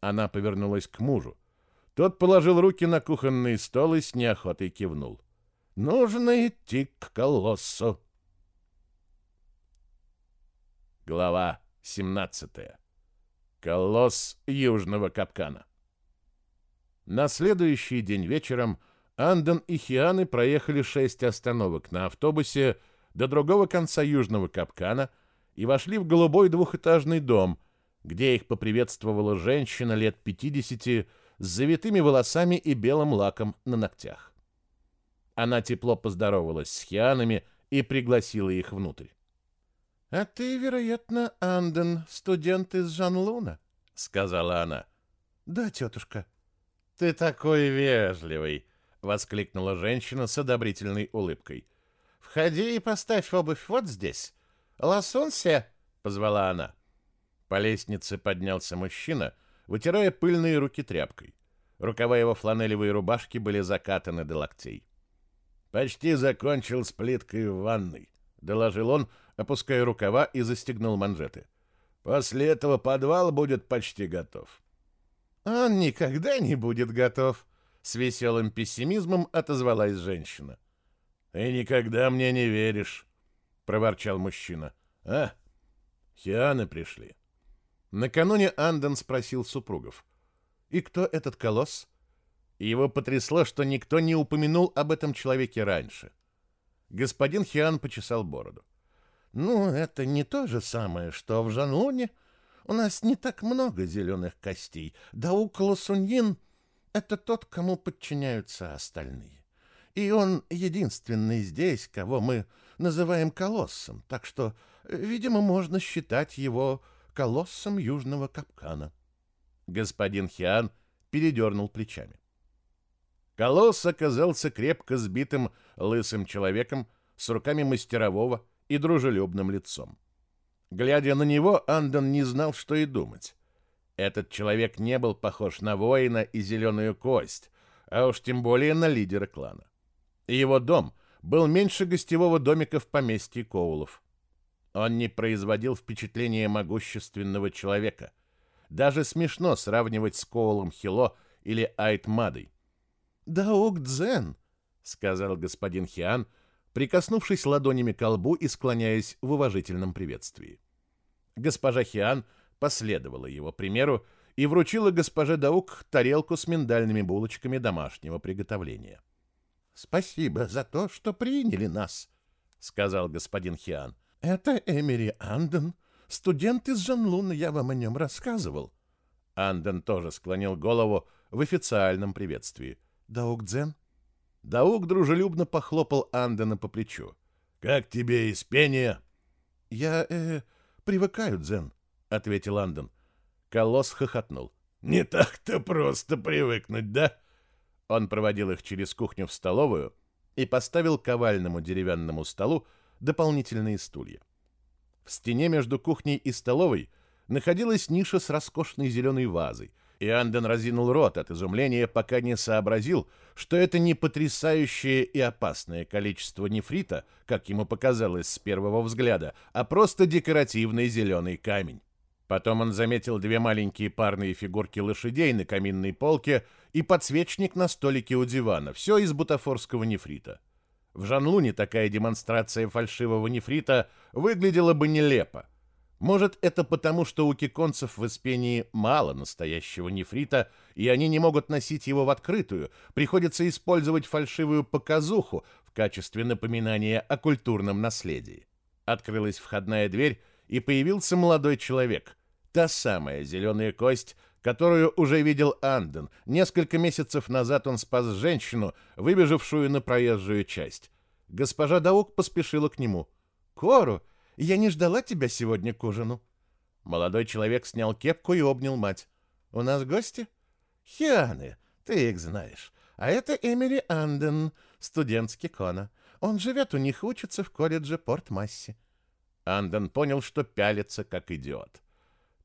Speaker 2: Она повернулась к мужу. Тот положил руки на кухонный стол и с неохотой кивнул. «Нужно идти к колоссу». Глава 17. Колосс Южного Капкана. На следующий день вечером Андон и Хианы проехали шесть остановок на автобусе до другого конца Южного Капкана и вошли в голубой двухэтажный дом, где их поприветствовала женщина лет 50 с завитыми волосами и белым лаком на ногтях. Она тепло поздоровалась с Хианами и пригласила их внутрь. «А ты, вероятно, Анден, студент из Жанлуна?» — сказала она. «Да, тетушка». «Ты такой вежливый!» — воскликнула женщина с одобрительной улыбкой. «Входи и поставь обувь вот здесь. Лосунься!» — позвала она. По лестнице поднялся мужчина, вытирая пыльные руки тряпкой. Рукава его фланелевой рубашки были закатаны до локтей. «Почти закончил с плиткой в ванной», — доложил он, опуская рукава и застегнул манжеты. «После этого подвал будет почти готов». «Он никогда не будет готов», с веселым пессимизмом отозвалась женщина. «Ты никогда мне не веришь», — проворчал мужчина. «А, Хианы пришли». Накануне Анден спросил супругов. «И кто этот колосс?» Его потрясло, что никто не упомянул об этом человеке раньше. Господин Хиан почесал бороду. «Ну, это не то же самое, что в Жанлуне. У нас не так много зеленых костей. Да у Класуньин это тот, кому подчиняются остальные. И он единственный здесь, кого мы называем колоссом, так что, видимо, можно считать его колоссом Южного Капкана. Господин Хиан передернул плечами. Колосс оказался крепко сбитым лысым человеком с руками мастерового и дружелюбным лицом. Глядя на него, Андон не знал, что и думать. Этот человек не был похож на воина и зеленую кость, а уж тем более на лидера клана. Его дом был меньше гостевого домика в поместье Коулов. Он не производил впечатления могущественного человека. Даже смешно сравнивать с Коулом Хило или Айтмадой. «Даук Дзен», — сказал господин Хиан, прикоснувшись ладонями к лбу и склоняясь в уважительном приветствии. Госпожа Хиан — последовала его примеру и вручила госпоже Даук тарелку с миндальными булочками домашнего приготовления. «Спасибо за то, что приняли нас», — сказал господин Хиан. «Это Эмери Анден, студент из Жанлуна, я вам о нем рассказывал». Анден тоже склонил голову в официальном приветствии. «Даук Дзен?» Даук дружелюбно похлопал Андена по плечу. «Как тебе из пения?» «Я, э, привыкаю, Дзен ответил Андон. Колосс хохотнул. «Не так-то просто привыкнуть, да?» Он проводил их через кухню в столовую и поставил к овальному деревянному столу дополнительные стулья. В стене между кухней и столовой находилась ниша с роскошной зеленой вазой, И Анден разинул рот от изумления, пока не сообразил, что это не потрясающее и опасное количество нефрита, как ему показалось с первого взгляда, а просто декоративный зеленый камень. Потом он заметил две маленькие парные фигурки лошадей на каминной полке и подсвечник на столике у дивана. Все из бутафорского нефрита. В Жанлуне такая демонстрация фальшивого нефрита выглядела бы нелепо. Может, это потому, что у киконцев в Испении мало настоящего нефрита, и они не могут носить его в открытую, приходится использовать фальшивую показуху в качестве напоминания о культурном наследии. Открылась входная дверь, и появился молодой человек. Та самая зеленая кость, которую уже видел Анден. Несколько месяцев назад он спас женщину, выбежавшую на проезжую часть. Госпожа Даук поспешила к нему. «Кору, я не ждала тебя сегодня к ужину». Молодой человек снял кепку и обнял мать. «У нас гости?» «Хианы, ты их знаешь. А это Эмили Анден, студент Кикона. Он живет у них, учится в колледже Порт-Масси». Анден понял, что пялится, как идиот.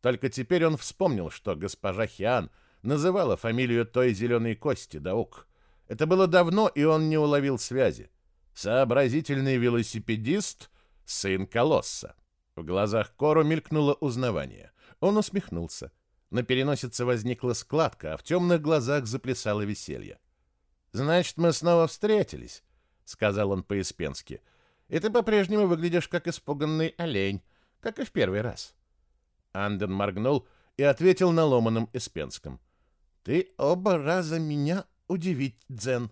Speaker 2: Только теперь он вспомнил, что госпожа Хиан называла фамилию той зеленой кости, Даук. Это было давно, и он не уловил связи. Сообразительный велосипедист сын колосса. В глазах Кору мелькнуло узнавание. Он усмехнулся. На переносице возникла складка, а в темных глазах заплясало веселье. «Значит, мы снова встретились», — сказал он по-испенски. «И ты по-прежнему выглядишь как испуганный олень, как и в первый раз». Анден моргнул и ответил на ломаном испенском. «Ты оба раза меня удивить, Дзен».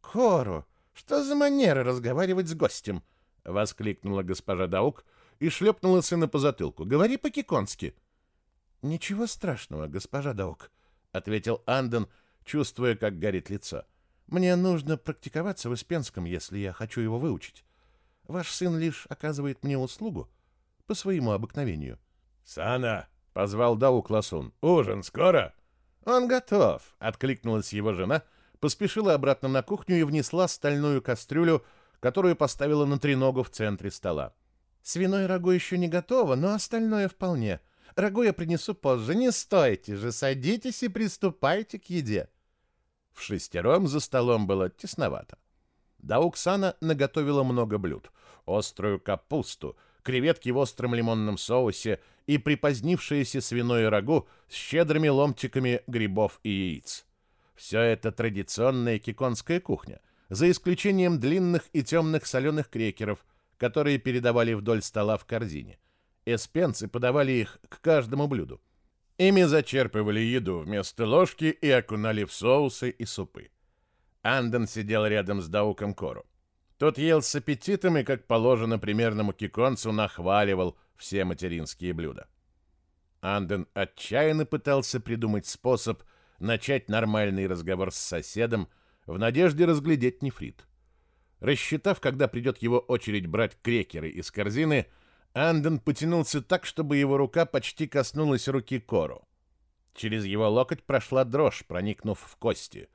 Speaker 2: «Кору, что за манера разговаривать с гостем?» — воскликнула госпожа Даук и шлепнула сына по затылку. «Говори по-киконски». «Ничего страшного, госпожа Даук», — ответил Анден, чувствуя, как горит лицо. «Мне нужно практиковаться в Испенском, если я хочу его выучить. Ваш сын лишь оказывает мне услугу по своему обыкновению». «Сана!» — позвал Даук Ласун. «Ужин скоро?»
Speaker 1: «Он готов!» — откликнулась его жена, поспешила обратно на кухню и внесла стальную кастрюлю которую поставила на треногу в центре стола. «Свиное рагу еще не готово, но остальное вполне. Рагу я принесу позже. Не стойте же, садитесь и приступайте к еде». В шестером за столом было тесновато. Дауксана наготовила много блюд. Острую капусту, креветки в остром лимонном соусе и припозднившееся свиное рагу с щедрыми ломтиками грибов и яиц. Все это традиционная киконская кухня, за исключением длинных и темных соленых крекеров, которые передавали вдоль стола в корзине. Эспенцы подавали их к каждому блюду. Ими зачерпывали еду вместо ложки и окунали в соусы и супы. Анден сидел рядом с Дауком Кору. Тот ел с аппетитом и, как положено примерному киконцу, нахваливал все материнские блюда. Анден отчаянно пытался придумать способ начать нормальный разговор с соседом, в надежде разглядеть нефрит. Рассчитав, когда придет его очередь брать крекеры из корзины, Анден потянулся так, чтобы его рука почти коснулась руки Кору. Через его локоть прошла дрожь, проникнув в кости.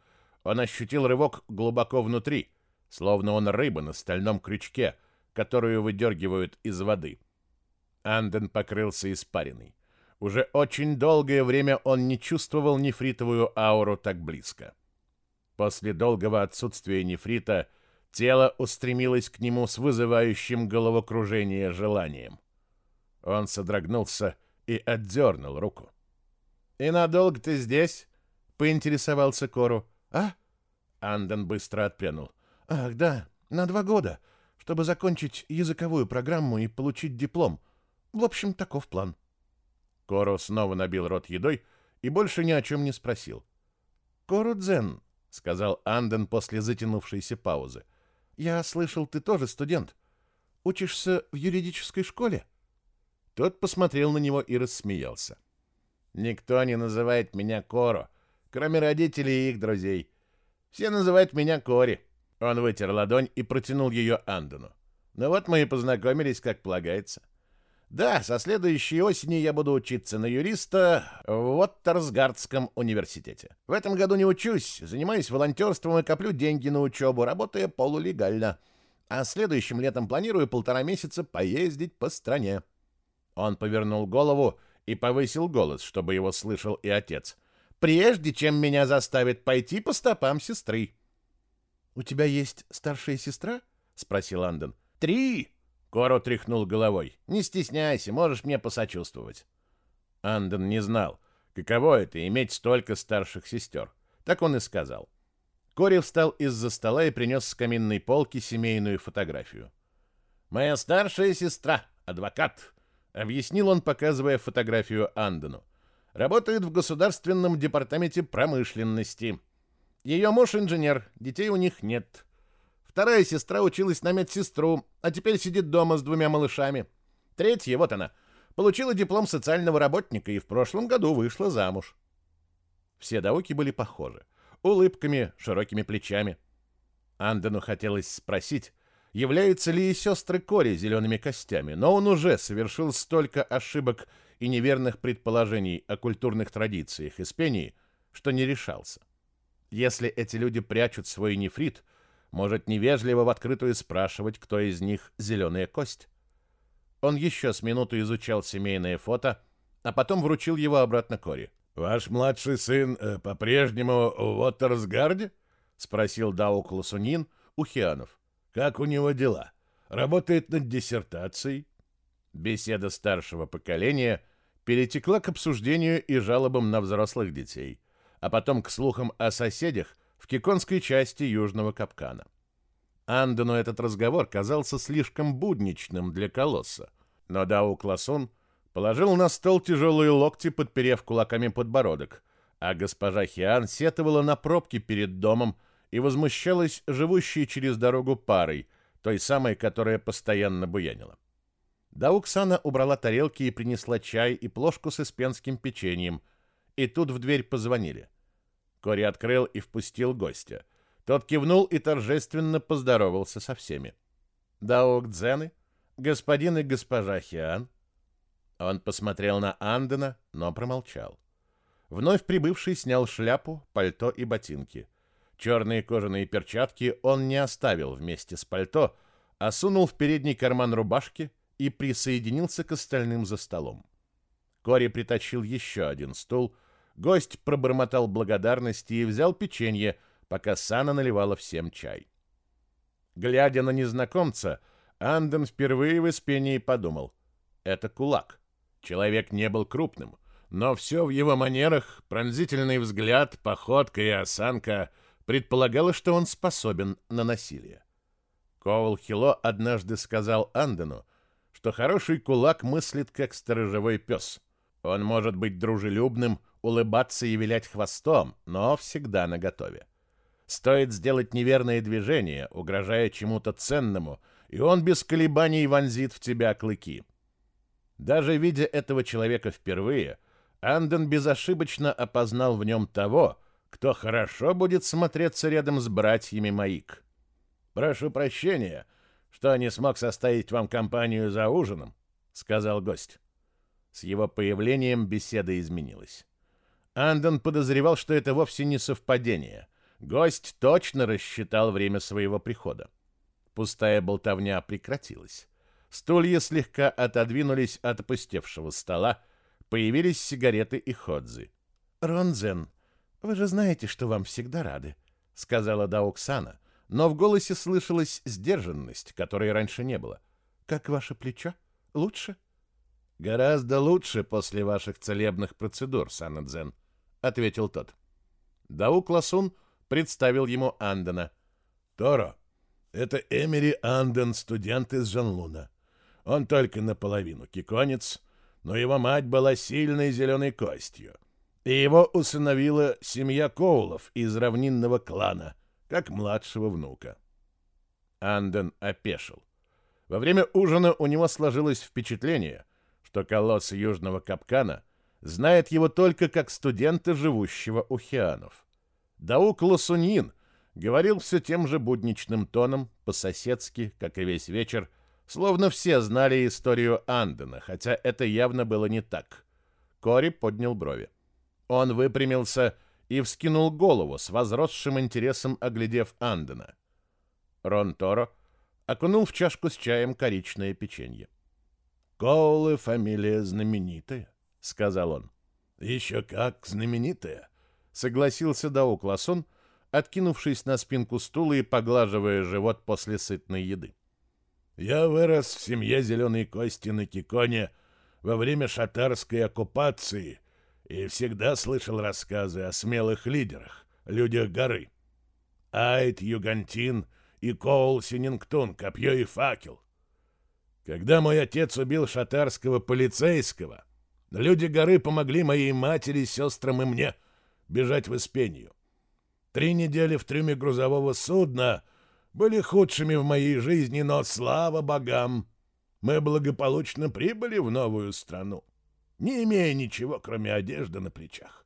Speaker 1: Он ощутил рывок глубоко внутри, словно он рыба на стальном крючке, которую выдергивают из воды. Анден покрылся испариной. Уже очень долгое время он не чувствовал нефритовую ауру так близко. После долгого отсутствия нефрита тело устремилось к нему с вызывающим головокружение желанием. Он содрогнулся и отдернул руку. «И надолго ты здесь?» — поинтересовался Кору. «А?» Анден быстро отпрянул. «Ах, да, на два года, чтобы закончить языковую программу и получить диплом. В общем, таков план». Кору снова набил рот едой и больше ни о чем не спросил. «Кору Дзен, — сказал Анден после затянувшейся паузы. «Я слышал, ты тоже студент. Учишься в юридической школе?» Тот посмотрел на него и рассмеялся. «Никто не называет меня Коро, кроме родителей и их друзей. Все называют меня Кори». Он вытер ладонь и протянул ее Андену. «Ну вот мы и познакомились, как полагается. Да, со следующей осени я буду учиться на юриста в Уоттерсгардском университете. В этом году не учусь, занимаюсь волонтерством и коплю деньги на учебу, работая полулегально. А следующим летом планирую полтора месяца поездить по стране. Он повернул голову и повысил голос, чтобы его слышал и отец.
Speaker 2: прежде чем меня заставят пойти по стопам сестры.
Speaker 1: «У тебя есть старшая сестра?» — спросил Анден.
Speaker 2: «Три!» — Коро тряхнул головой. «Не стесняйся, можешь мне посочувствовать».
Speaker 1: Анден не знал, каково это — иметь столько старших сестер. Так он и сказал. Кори встал из-за стола и принес с каминной полки семейную фотографию.
Speaker 2: «Моя старшая сестра, адвокат», — объяснил он, показывая фотографию Андену. «Работает в Государственном департаменте промышленности. Ее муж инженер, детей у них нет. Вторая сестра училась на медсестру, а теперь сидит дома с двумя малышами. Третья, вот она, получила диплом социального работника и в прошлом году вышла замуж».
Speaker 1: Все дауки были похожи. Улыбками, широкими плечами. Андену хотелось спросить, являются ли и сестры Кори зелеными костями, но он уже совершил столько ошибок и неверных предположений о культурных традициях Испении, что не решался. Если эти люди прячут свой нефрит, может невежливо в открытую спрашивать, кто из них зеленая кость. Он еще с минуту изучал семейное фото, а потом вручил его обратно Кори.
Speaker 2: «Ваш младший сын э, по-прежнему в Уоттерсгарде?» — спросил Даук Ласунин у Хианов. Как у него дела? Работает над диссертацией?»
Speaker 1: Беседа старшего поколения перетекла к обсуждению и жалобам на взрослых детей, а потом к слухам о соседях в киконской части Южного Капкана. Андену этот разговор казался слишком будничным для колосса, но Дау Класун положил на стол тяжелые локти, подперев кулаками подбородок, а госпожа Хиан сетовала на пробки перед домом, и возмущалась живущей через дорогу парой, той самой, которая постоянно буянила. Дауксана убрала тарелки и принесла чай и плошку с испенским печеньем, и тут в дверь позвонили. Кори открыл и впустил гостя. Тот кивнул и торжественно поздоровался со всеми. «Даук Дзены, господин и госпожа Хиан». Он посмотрел на Андена, но промолчал. Вновь прибывший снял шляпу, пальто и ботинки. Черные кожаные перчатки он не оставил вместе с пальто, а сунул в передний карман рубашки и присоединился к остальным за столом. Кори притащил еще один стул, гость пробормотал благодарности и взял печенье, пока Сана наливала всем чай. Глядя на незнакомца, Анден впервые в Испении подумал — это кулак. Человек не был крупным, но все в его манерах, пронзительный взгляд, походка и осанка — предполагало, что он способен на насилие. Коул Хило однажды сказал Андену, что хороший кулак мыслит как сторожевой пес. Он может быть дружелюбным, улыбаться и вилять хвостом, но всегда наготове. Стоит сделать неверное движение, угрожая чему-то ценному, и он без колебаний вонзит в тебя клыки. Даже видя этого человека впервые, Анден безошибочно опознал в нем того, кто хорошо будет смотреться рядом с братьями Маик. «Прошу прощения, что не смог составить вам компанию за ужином», — сказал гость. С его появлением беседа изменилась. Андон подозревал, что это вовсе не совпадение. Гость точно рассчитал время своего прихода. Пустая болтовня прекратилась. Стулья слегка отодвинулись от опустевшего стола, появились сигареты и ходзы. «Ронзен», «Вы же знаете, что вам всегда рады», — сказала Даоксана, но в голосе слышалась сдержанность, которой раньше не было. «Как ваше плечо? Лучше?» «Гораздо лучше после ваших целебных процедур, Санадзен», — ответил тот. Даук Ласун представил ему Андена.
Speaker 2: «Торо, это Эмери Анден, студент из Жанлуна. Он только наполовину киконец, но его мать была сильной зеленой костью и его усыновила семья Коулов из равнинного клана, как младшего внука.
Speaker 1: Анден опешил. Во время ужина у него сложилось впечатление, что колосс Южного Капкана знает его только как студента, живущего у Хианов. Даук Лосуньин говорил все тем же будничным тоном, по-соседски, как и весь вечер, словно все знали историю Андена, хотя это явно было не так. Кори поднял брови. Он выпрямился и вскинул голову с возросшим интересом, оглядев Андена. Рон Торо окунул в чашку с чаем коричное печенье.
Speaker 2: «Коулы — фамилия знаменитая», — сказал он. «Еще как знаменитая. согласился Даук Ласон, откинувшись на спинку стула и поглаживая живот после сытной еды.
Speaker 3: Я вырос в семье зеленой кости на Киконе во время шатарской оккупации и всегда слышал рассказы о смелых лидерах, людях горы. Айт, Югантин и Коул Синингтон, копье и факел. Когда мой отец убил шатарского полицейского, люди горы помогли моей матери, сестрам и мне бежать в Испению. Три недели в трюме грузового судна были худшими в моей жизни, но, слава богам, мы благополучно прибыли в новую страну, не имея ничего, кроме одежды на плечах.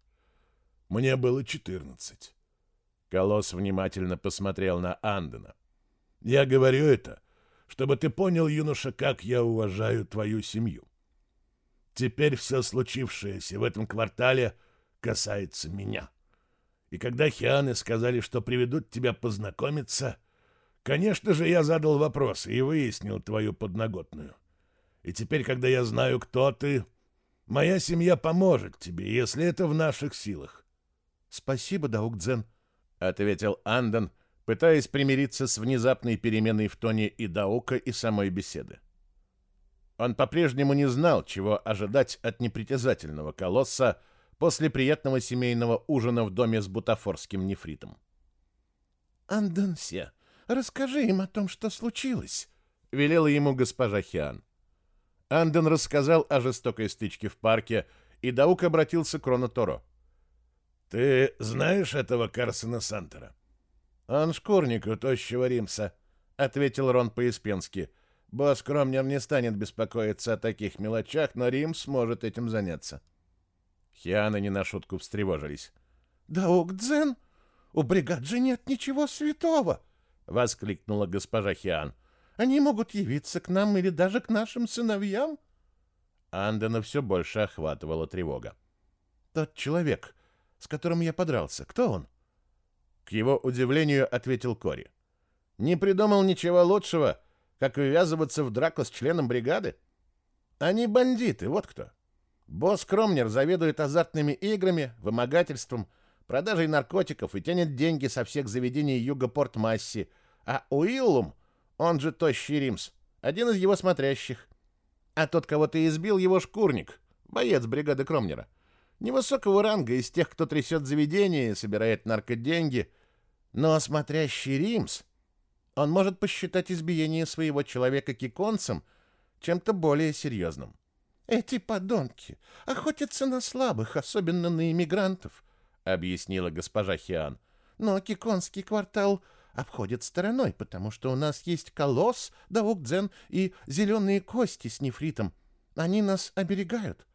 Speaker 3: Мне было четырнадцать.
Speaker 2: Колосс внимательно посмотрел на Андена.
Speaker 3: «Я говорю это, чтобы ты понял, юноша, как я уважаю твою семью. Теперь все случившееся в этом квартале касается меня. И когда Хианы сказали, что приведут тебя познакомиться, конечно же, я задал вопросы и выяснил твою подноготную. И теперь, когда я знаю, кто ты, моя семья поможет тебе, если это в наших силах.
Speaker 1: — Спасибо, Даукдзен, — ответил Андон, пытаясь примириться с внезапной переменой в тоне и Даука, и самой беседы. Он по-прежнему не знал, чего ожидать от непритязательного колосса, после приятного семейного ужина в доме с бутафорским нефритом.
Speaker 4: «Анденсе, расскажи им о том, что случилось», —
Speaker 2: велела ему госпожа Хиан. Анден рассказал о жестокой стычке в парке, и Даук обратился к Рону Торо.
Speaker 3: «Ты знаешь этого Карсона Сантера?»
Speaker 4: «Он шкурник у тощего Римса», — ответил Рон по-испенски. «Босс Кромнер не станет беспокоиться о таких мелочах, но Римс может этим заняться».
Speaker 2: Хианы не на шутку встревожились.
Speaker 4: «Да, Угдзен, у бригаджи нет ничего святого!» — воскликнула госпожа Хиан. «Они могут явиться к нам или даже к нашим сыновьям?»
Speaker 2: Андена все больше охватывала тревога.
Speaker 1: «Тот человек, с которым я подрался, кто он?»
Speaker 2: К его удивлению ответил Кори. «Не придумал ничего лучшего, как ввязываться в драку с членом бригады? Они бандиты, вот кто. Босс Кромнер заведует азартными играми, вымогательством, продажей наркотиков и тянет деньги со всех заведений юга Порт-Масси, а Уиллум, он же Тощий Римс, один из его смотрящих. А тот, кого ты избил, его шкурник, боец бригады Кромнера. Невысокого ранга, из тех, кто трясет заведение и собирает наркоденьги. Но смотрящий Римс, он может посчитать избиение своего человека киконцем чем-то более серьезным.
Speaker 4: «Эти подонки охотятся на слабых, особенно на иммигрантов», — объяснила госпожа Хиан. «Но Киконский квартал обходит стороной, потому что у нас есть колосс, даукдзен и зеленые кости с нефритом. Они нас оберегают.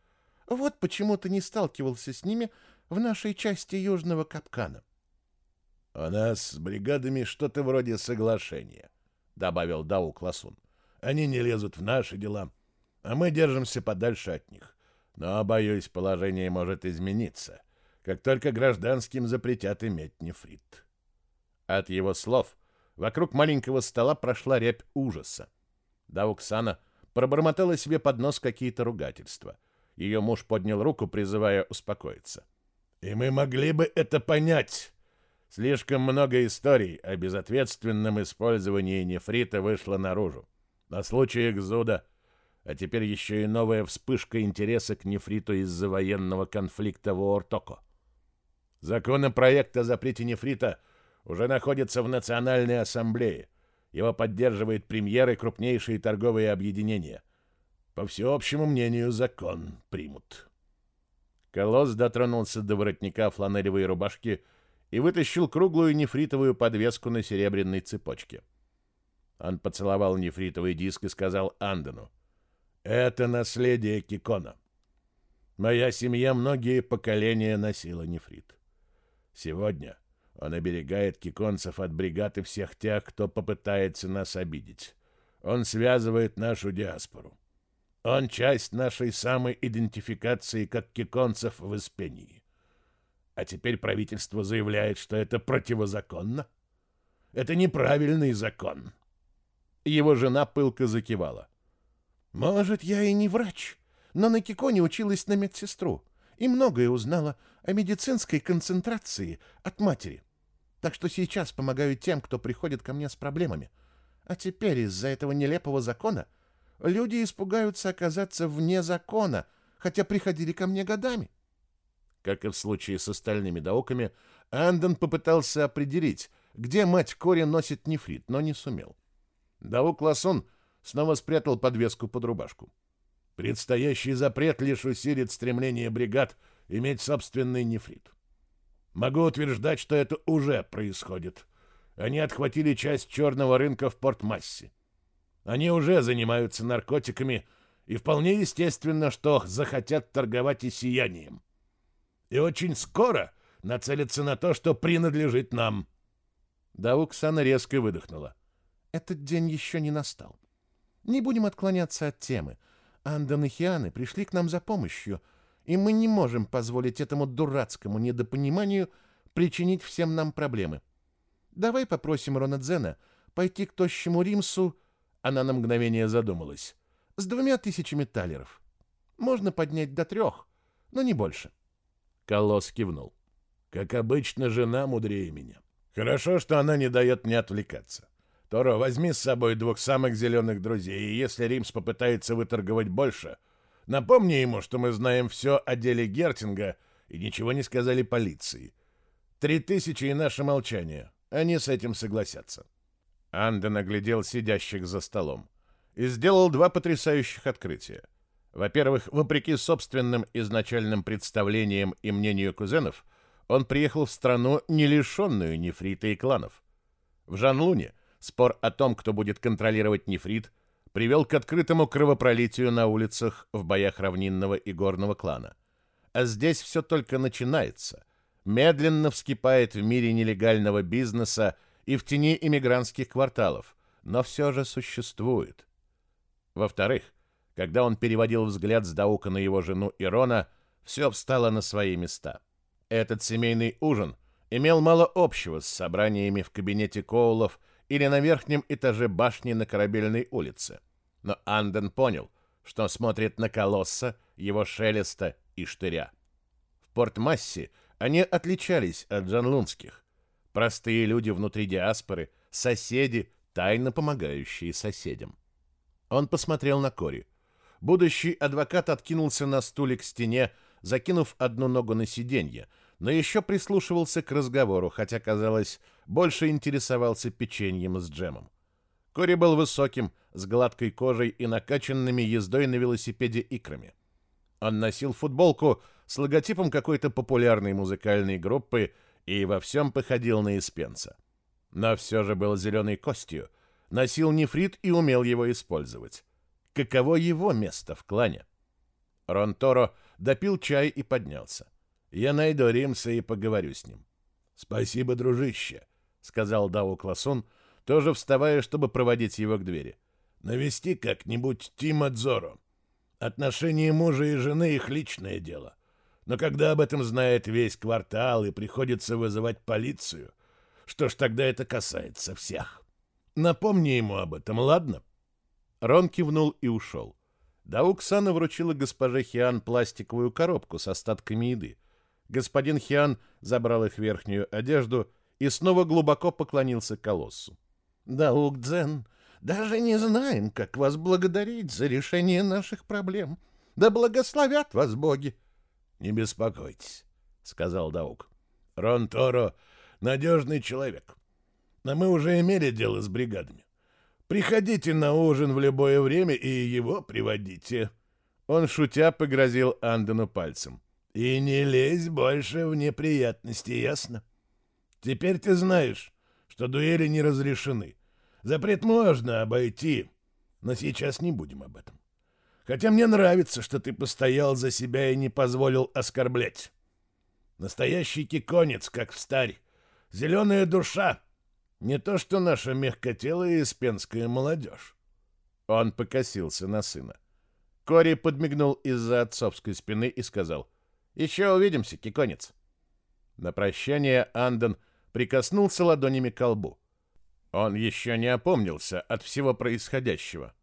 Speaker 4: Вот почему ты не сталкивался с ними в нашей части Южного Капкана».
Speaker 3: «У нас с бригадами что-то вроде соглашения», — добавил Даук Ласун. «Они не лезут в наши дела» а мы держимся подальше от них. Но, боюсь, положение может измениться, как только гражданским запретят иметь нефрит.
Speaker 2: От его слов вокруг маленького стола прошла рябь ужаса. Дауксана пробормотала себе под нос какие-то ругательства. Ее муж поднял руку, призывая успокоиться.
Speaker 3: «И мы могли бы это понять!»
Speaker 2: Слишком много историй о безответственном использовании нефрита вышло наружу. На случай экзуда а теперь еще и новая вспышка интереса к нефриту из-за военного конфликта в Ортоко. Законопроект о запрете нефрита уже находится в Национальной ассамблее. Его поддерживает премьер и крупнейшие торговые объединения. По всеобщему мнению, закон примут. Колосс дотронулся до воротника фланелевой рубашки и вытащил круглую нефритовую подвеску на серебряной цепочке. Он поцеловал нефритовый диск и сказал Андену. Это наследие Кикона. Моя семья многие поколения носила нефрит. Сегодня он оберегает киконцев от бригад и всех тех, кто попытается нас обидеть. Он связывает нашу диаспору. Он часть нашей самой идентификации как киконцев в Испении. А теперь правительство заявляет, что это противозаконно. Это неправильный закон. Его жена пылко закивала.
Speaker 4: «Может, я и не врач, но на Киконе училась на медсестру. и многое узнала о медицинской концентрации от матери. Так что сейчас помогаю тем, кто приходит ко мне с проблемами. А теперь из-за этого нелепого закона люди испугаются оказаться вне закона, хотя приходили ко мне годами.
Speaker 2: Как и в случае с остальными дауками, Андон попытался определить, где мать Кори носит нефрит, но не сумел. Даук Ласон снова спрятал подвеску под рубашку. Предстоящий запрет лишь усилит стремление бригад иметь собственный нефрит. Могу утверждать, что это уже происходит. Они отхватили часть черного рынка в Порт-Массе. Они уже занимаются наркотиками, и вполне естественно, что захотят торговать и сиянием. И очень скоро нацелятся на то, что принадлежит нам. Дауксана резко выдохнула.
Speaker 4: Этот день еще не настал. Не будем отклоняться от темы. Андон пришли к нам за помощью, и мы не можем позволить этому дурацкому недопониманию причинить всем нам проблемы. Давай попросим Рона Дзена пойти к тощему Римсу, она на мгновение задумалась, с двумя тысячами талеров. Можно поднять до трех, но не больше.
Speaker 2: Колосс кивнул. Как обычно, жена мудрее меня. Хорошо, что она не дает мне отвлекаться. Торо, возьми с собой двух самых зеленых друзей, и если Римс попытается выторговать больше, напомни ему, что мы знаем все о деле Гертинга и ничего не сказали полиции. Три тысячи и наше молчание. Они с этим согласятся. Анден оглядел сидящих за столом и сделал два потрясающих открытия. Во-первых, вопреки собственным изначальным представлениям и мнению кузенов, он приехал в страну, не лишенную нефрита и кланов. В Жанлуне спор о том, кто будет контролировать нефрит, привел к открытому кровопролитию на улицах в боях равнинного и горного клана. А здесь все только начинается. Медленно вскипает в мире нелегального бизнеса и в тени иммигрантских кварталов, но все же существует. Во-вторых, когда он переводил взгляд с Даука на его жену Ирона, все встало на свои места. Этот семейный ужин имел мало общего с собраниями в кабинете Коулов или на верхнем этаже башни на Корабельной улице. Но Анден понял, что смотрит на Колосса, его шелеста и штыря. В Порт-Массе они отличались от джанлунских. Простые люди внутри диаспоры, соседи, тайно помогающие соседям. Он посмотрел на Кори. Будущий адвокат откинулся на стуле к стене, закинув одну ногу на сиденье, но еще прислушивался к разговору, хотя, казалось, больше интересовался печеньем с джемом. Кори был высоким, с гладкой кожей и накачанными ездой на велосипеде икрами. Он носил футболку с логотипом какой-то популярной музыкальной группы и во всем походил на испенца. Но все же был зеленой костью, носил нефрит и умел его использовать. Каково его место в клане? Рон Торо допил чай и поднялся. Я найду Римса и поговорю с ним. Спасибо, дружище, сказал Дао Класун, тоже вставая, чтобы проводить его к двери. Навести как-нибудь Тима Дзоро. Отношения мужа и жены их личное дело. Но когда об этом знает весь квартал и приходится вызывать полицию, что ж тогда это касается всех. Напомни ему об этом, ладно? Рон кивнул и ушел. Дауксана вручила госпоже Хиан пластиковую коробку с остатками еды. Господин Хиан забрал их верхнюю одежду и снова глубоко поклонился колоссу. «Даук Дзен, даже не знаем, как вас благодарить за решение наших проблем. Да благословят вас боги!» «Не беспокойтесь», — сказал Даук. «Рон Торо — надежный человек. Но мы уже имели дело с бригадами. Приходите на ужин в любое время и его приводите». Он, шутя, погрозил Андену пальцем. И не лезь больше в неприятности, ясно? Теперь ты знаешь, что дуэли не разрешены. Запрет можно обойти, но сейчас не будем об этом. Хотя мне нравится, что ты постоял за себя и не позволил оскорблять. Настоящий киконец, как в старь. Зеленая душа. Не то, что наша мягкотелая испенская молодежь. Он покосился на сына. Кори подмигнул из-за отцовской спины и сказал — еще увидимся, киконец. На прощание Анден прикоснулся ладонями к колбу. Он еще не опомнился от всего происходящего.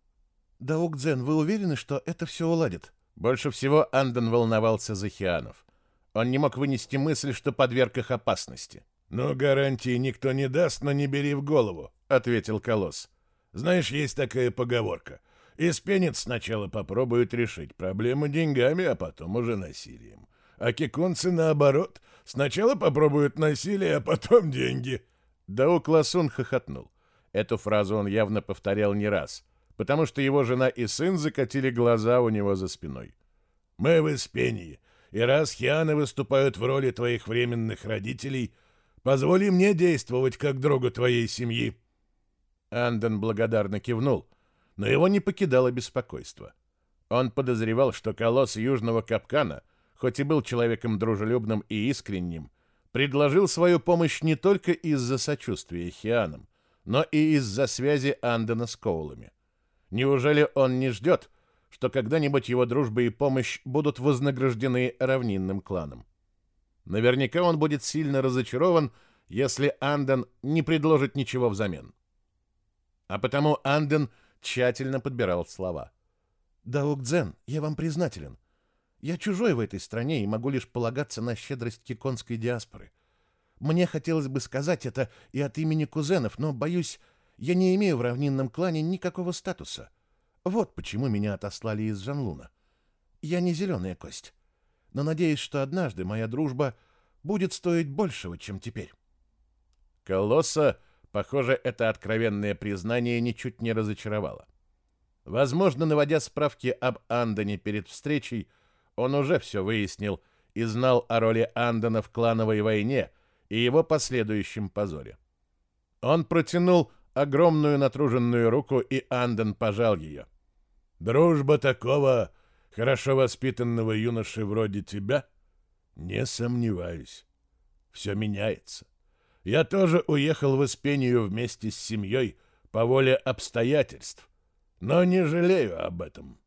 Speaker 4: «Даук Дзен, вы уверены, что это все уладит?»
Speaker 2: Больше всего Анден волновался за Хианов. Он не мог вынести мысль, что подверг их опасности.
Speaker 3: «Но гарантии никто не даст, но не бери в голову», — ответил Колосс. «Знаешь, есть такая поговорка. Испенец сначала попробует решить проблему деньгами, а потом уже насилием. А киконцы, наоборот, сначала попробуют насилие, а потом деньги».
Speaker 2: Даук Ласун хохотнул. Эту фразу он явно повторял не раз, потому что его жена и сын закатили глаза у него за спиной.
Speaker 3: «Мы в Испении, и раз Хианы выступают в роли твоих временных родителей — Позволи мне действовать как другу твоей семьи».
Speaker 2: Анден благодарно кивнул, но его не покидало беспокойство. Он подозревал, что колосс Южного Капкана, хоть и был человеком дружелюбным и искренним, предложил свою помощь не только из-за сочувствия Хианам, но и из-за связи Андена с Коулами. Неужели он не ждет, что когда-нибудь его дружба и помощь будут вознаграждены равнинным кланом? Наверняка он будет сильно разочарован, если Анден не предложит ничего взамен. А потому Анден тщательно подбирал слова.
Speaker 4: «Даукдзен, я вам признателен. Я чужой в этой стране и могу лишь полагаться на щедрость киконской диаспоры. Мне хотелось бы сказать это и от имени кузенов, но, боюсь, я не имею в равнинном клане никакого статуса. Вот почему меня отослали из Жанлуна. Я не зеленая кость но надеюсь, что однажды моя дружба будет стоить большего, чем теперь.
Speaker 2: Колосса, похоже, это откровенное признание ничуть не разочаровало. Возможно, наводя справки об Андоне перед встречей, он уже все выяснил и знал о роли Андона в клановой войне и его последующем позоре. Он протянул огромную натруженную руку, и Андон пожал ее.
Speaker 3: «Дружба такого хорошо воспитанного юноши вроде тебя? Не сомневаюсь. Все меняется. Я тоже уехал в Испению вместе с семьей по воле обстоятельств, но не жалею об этом.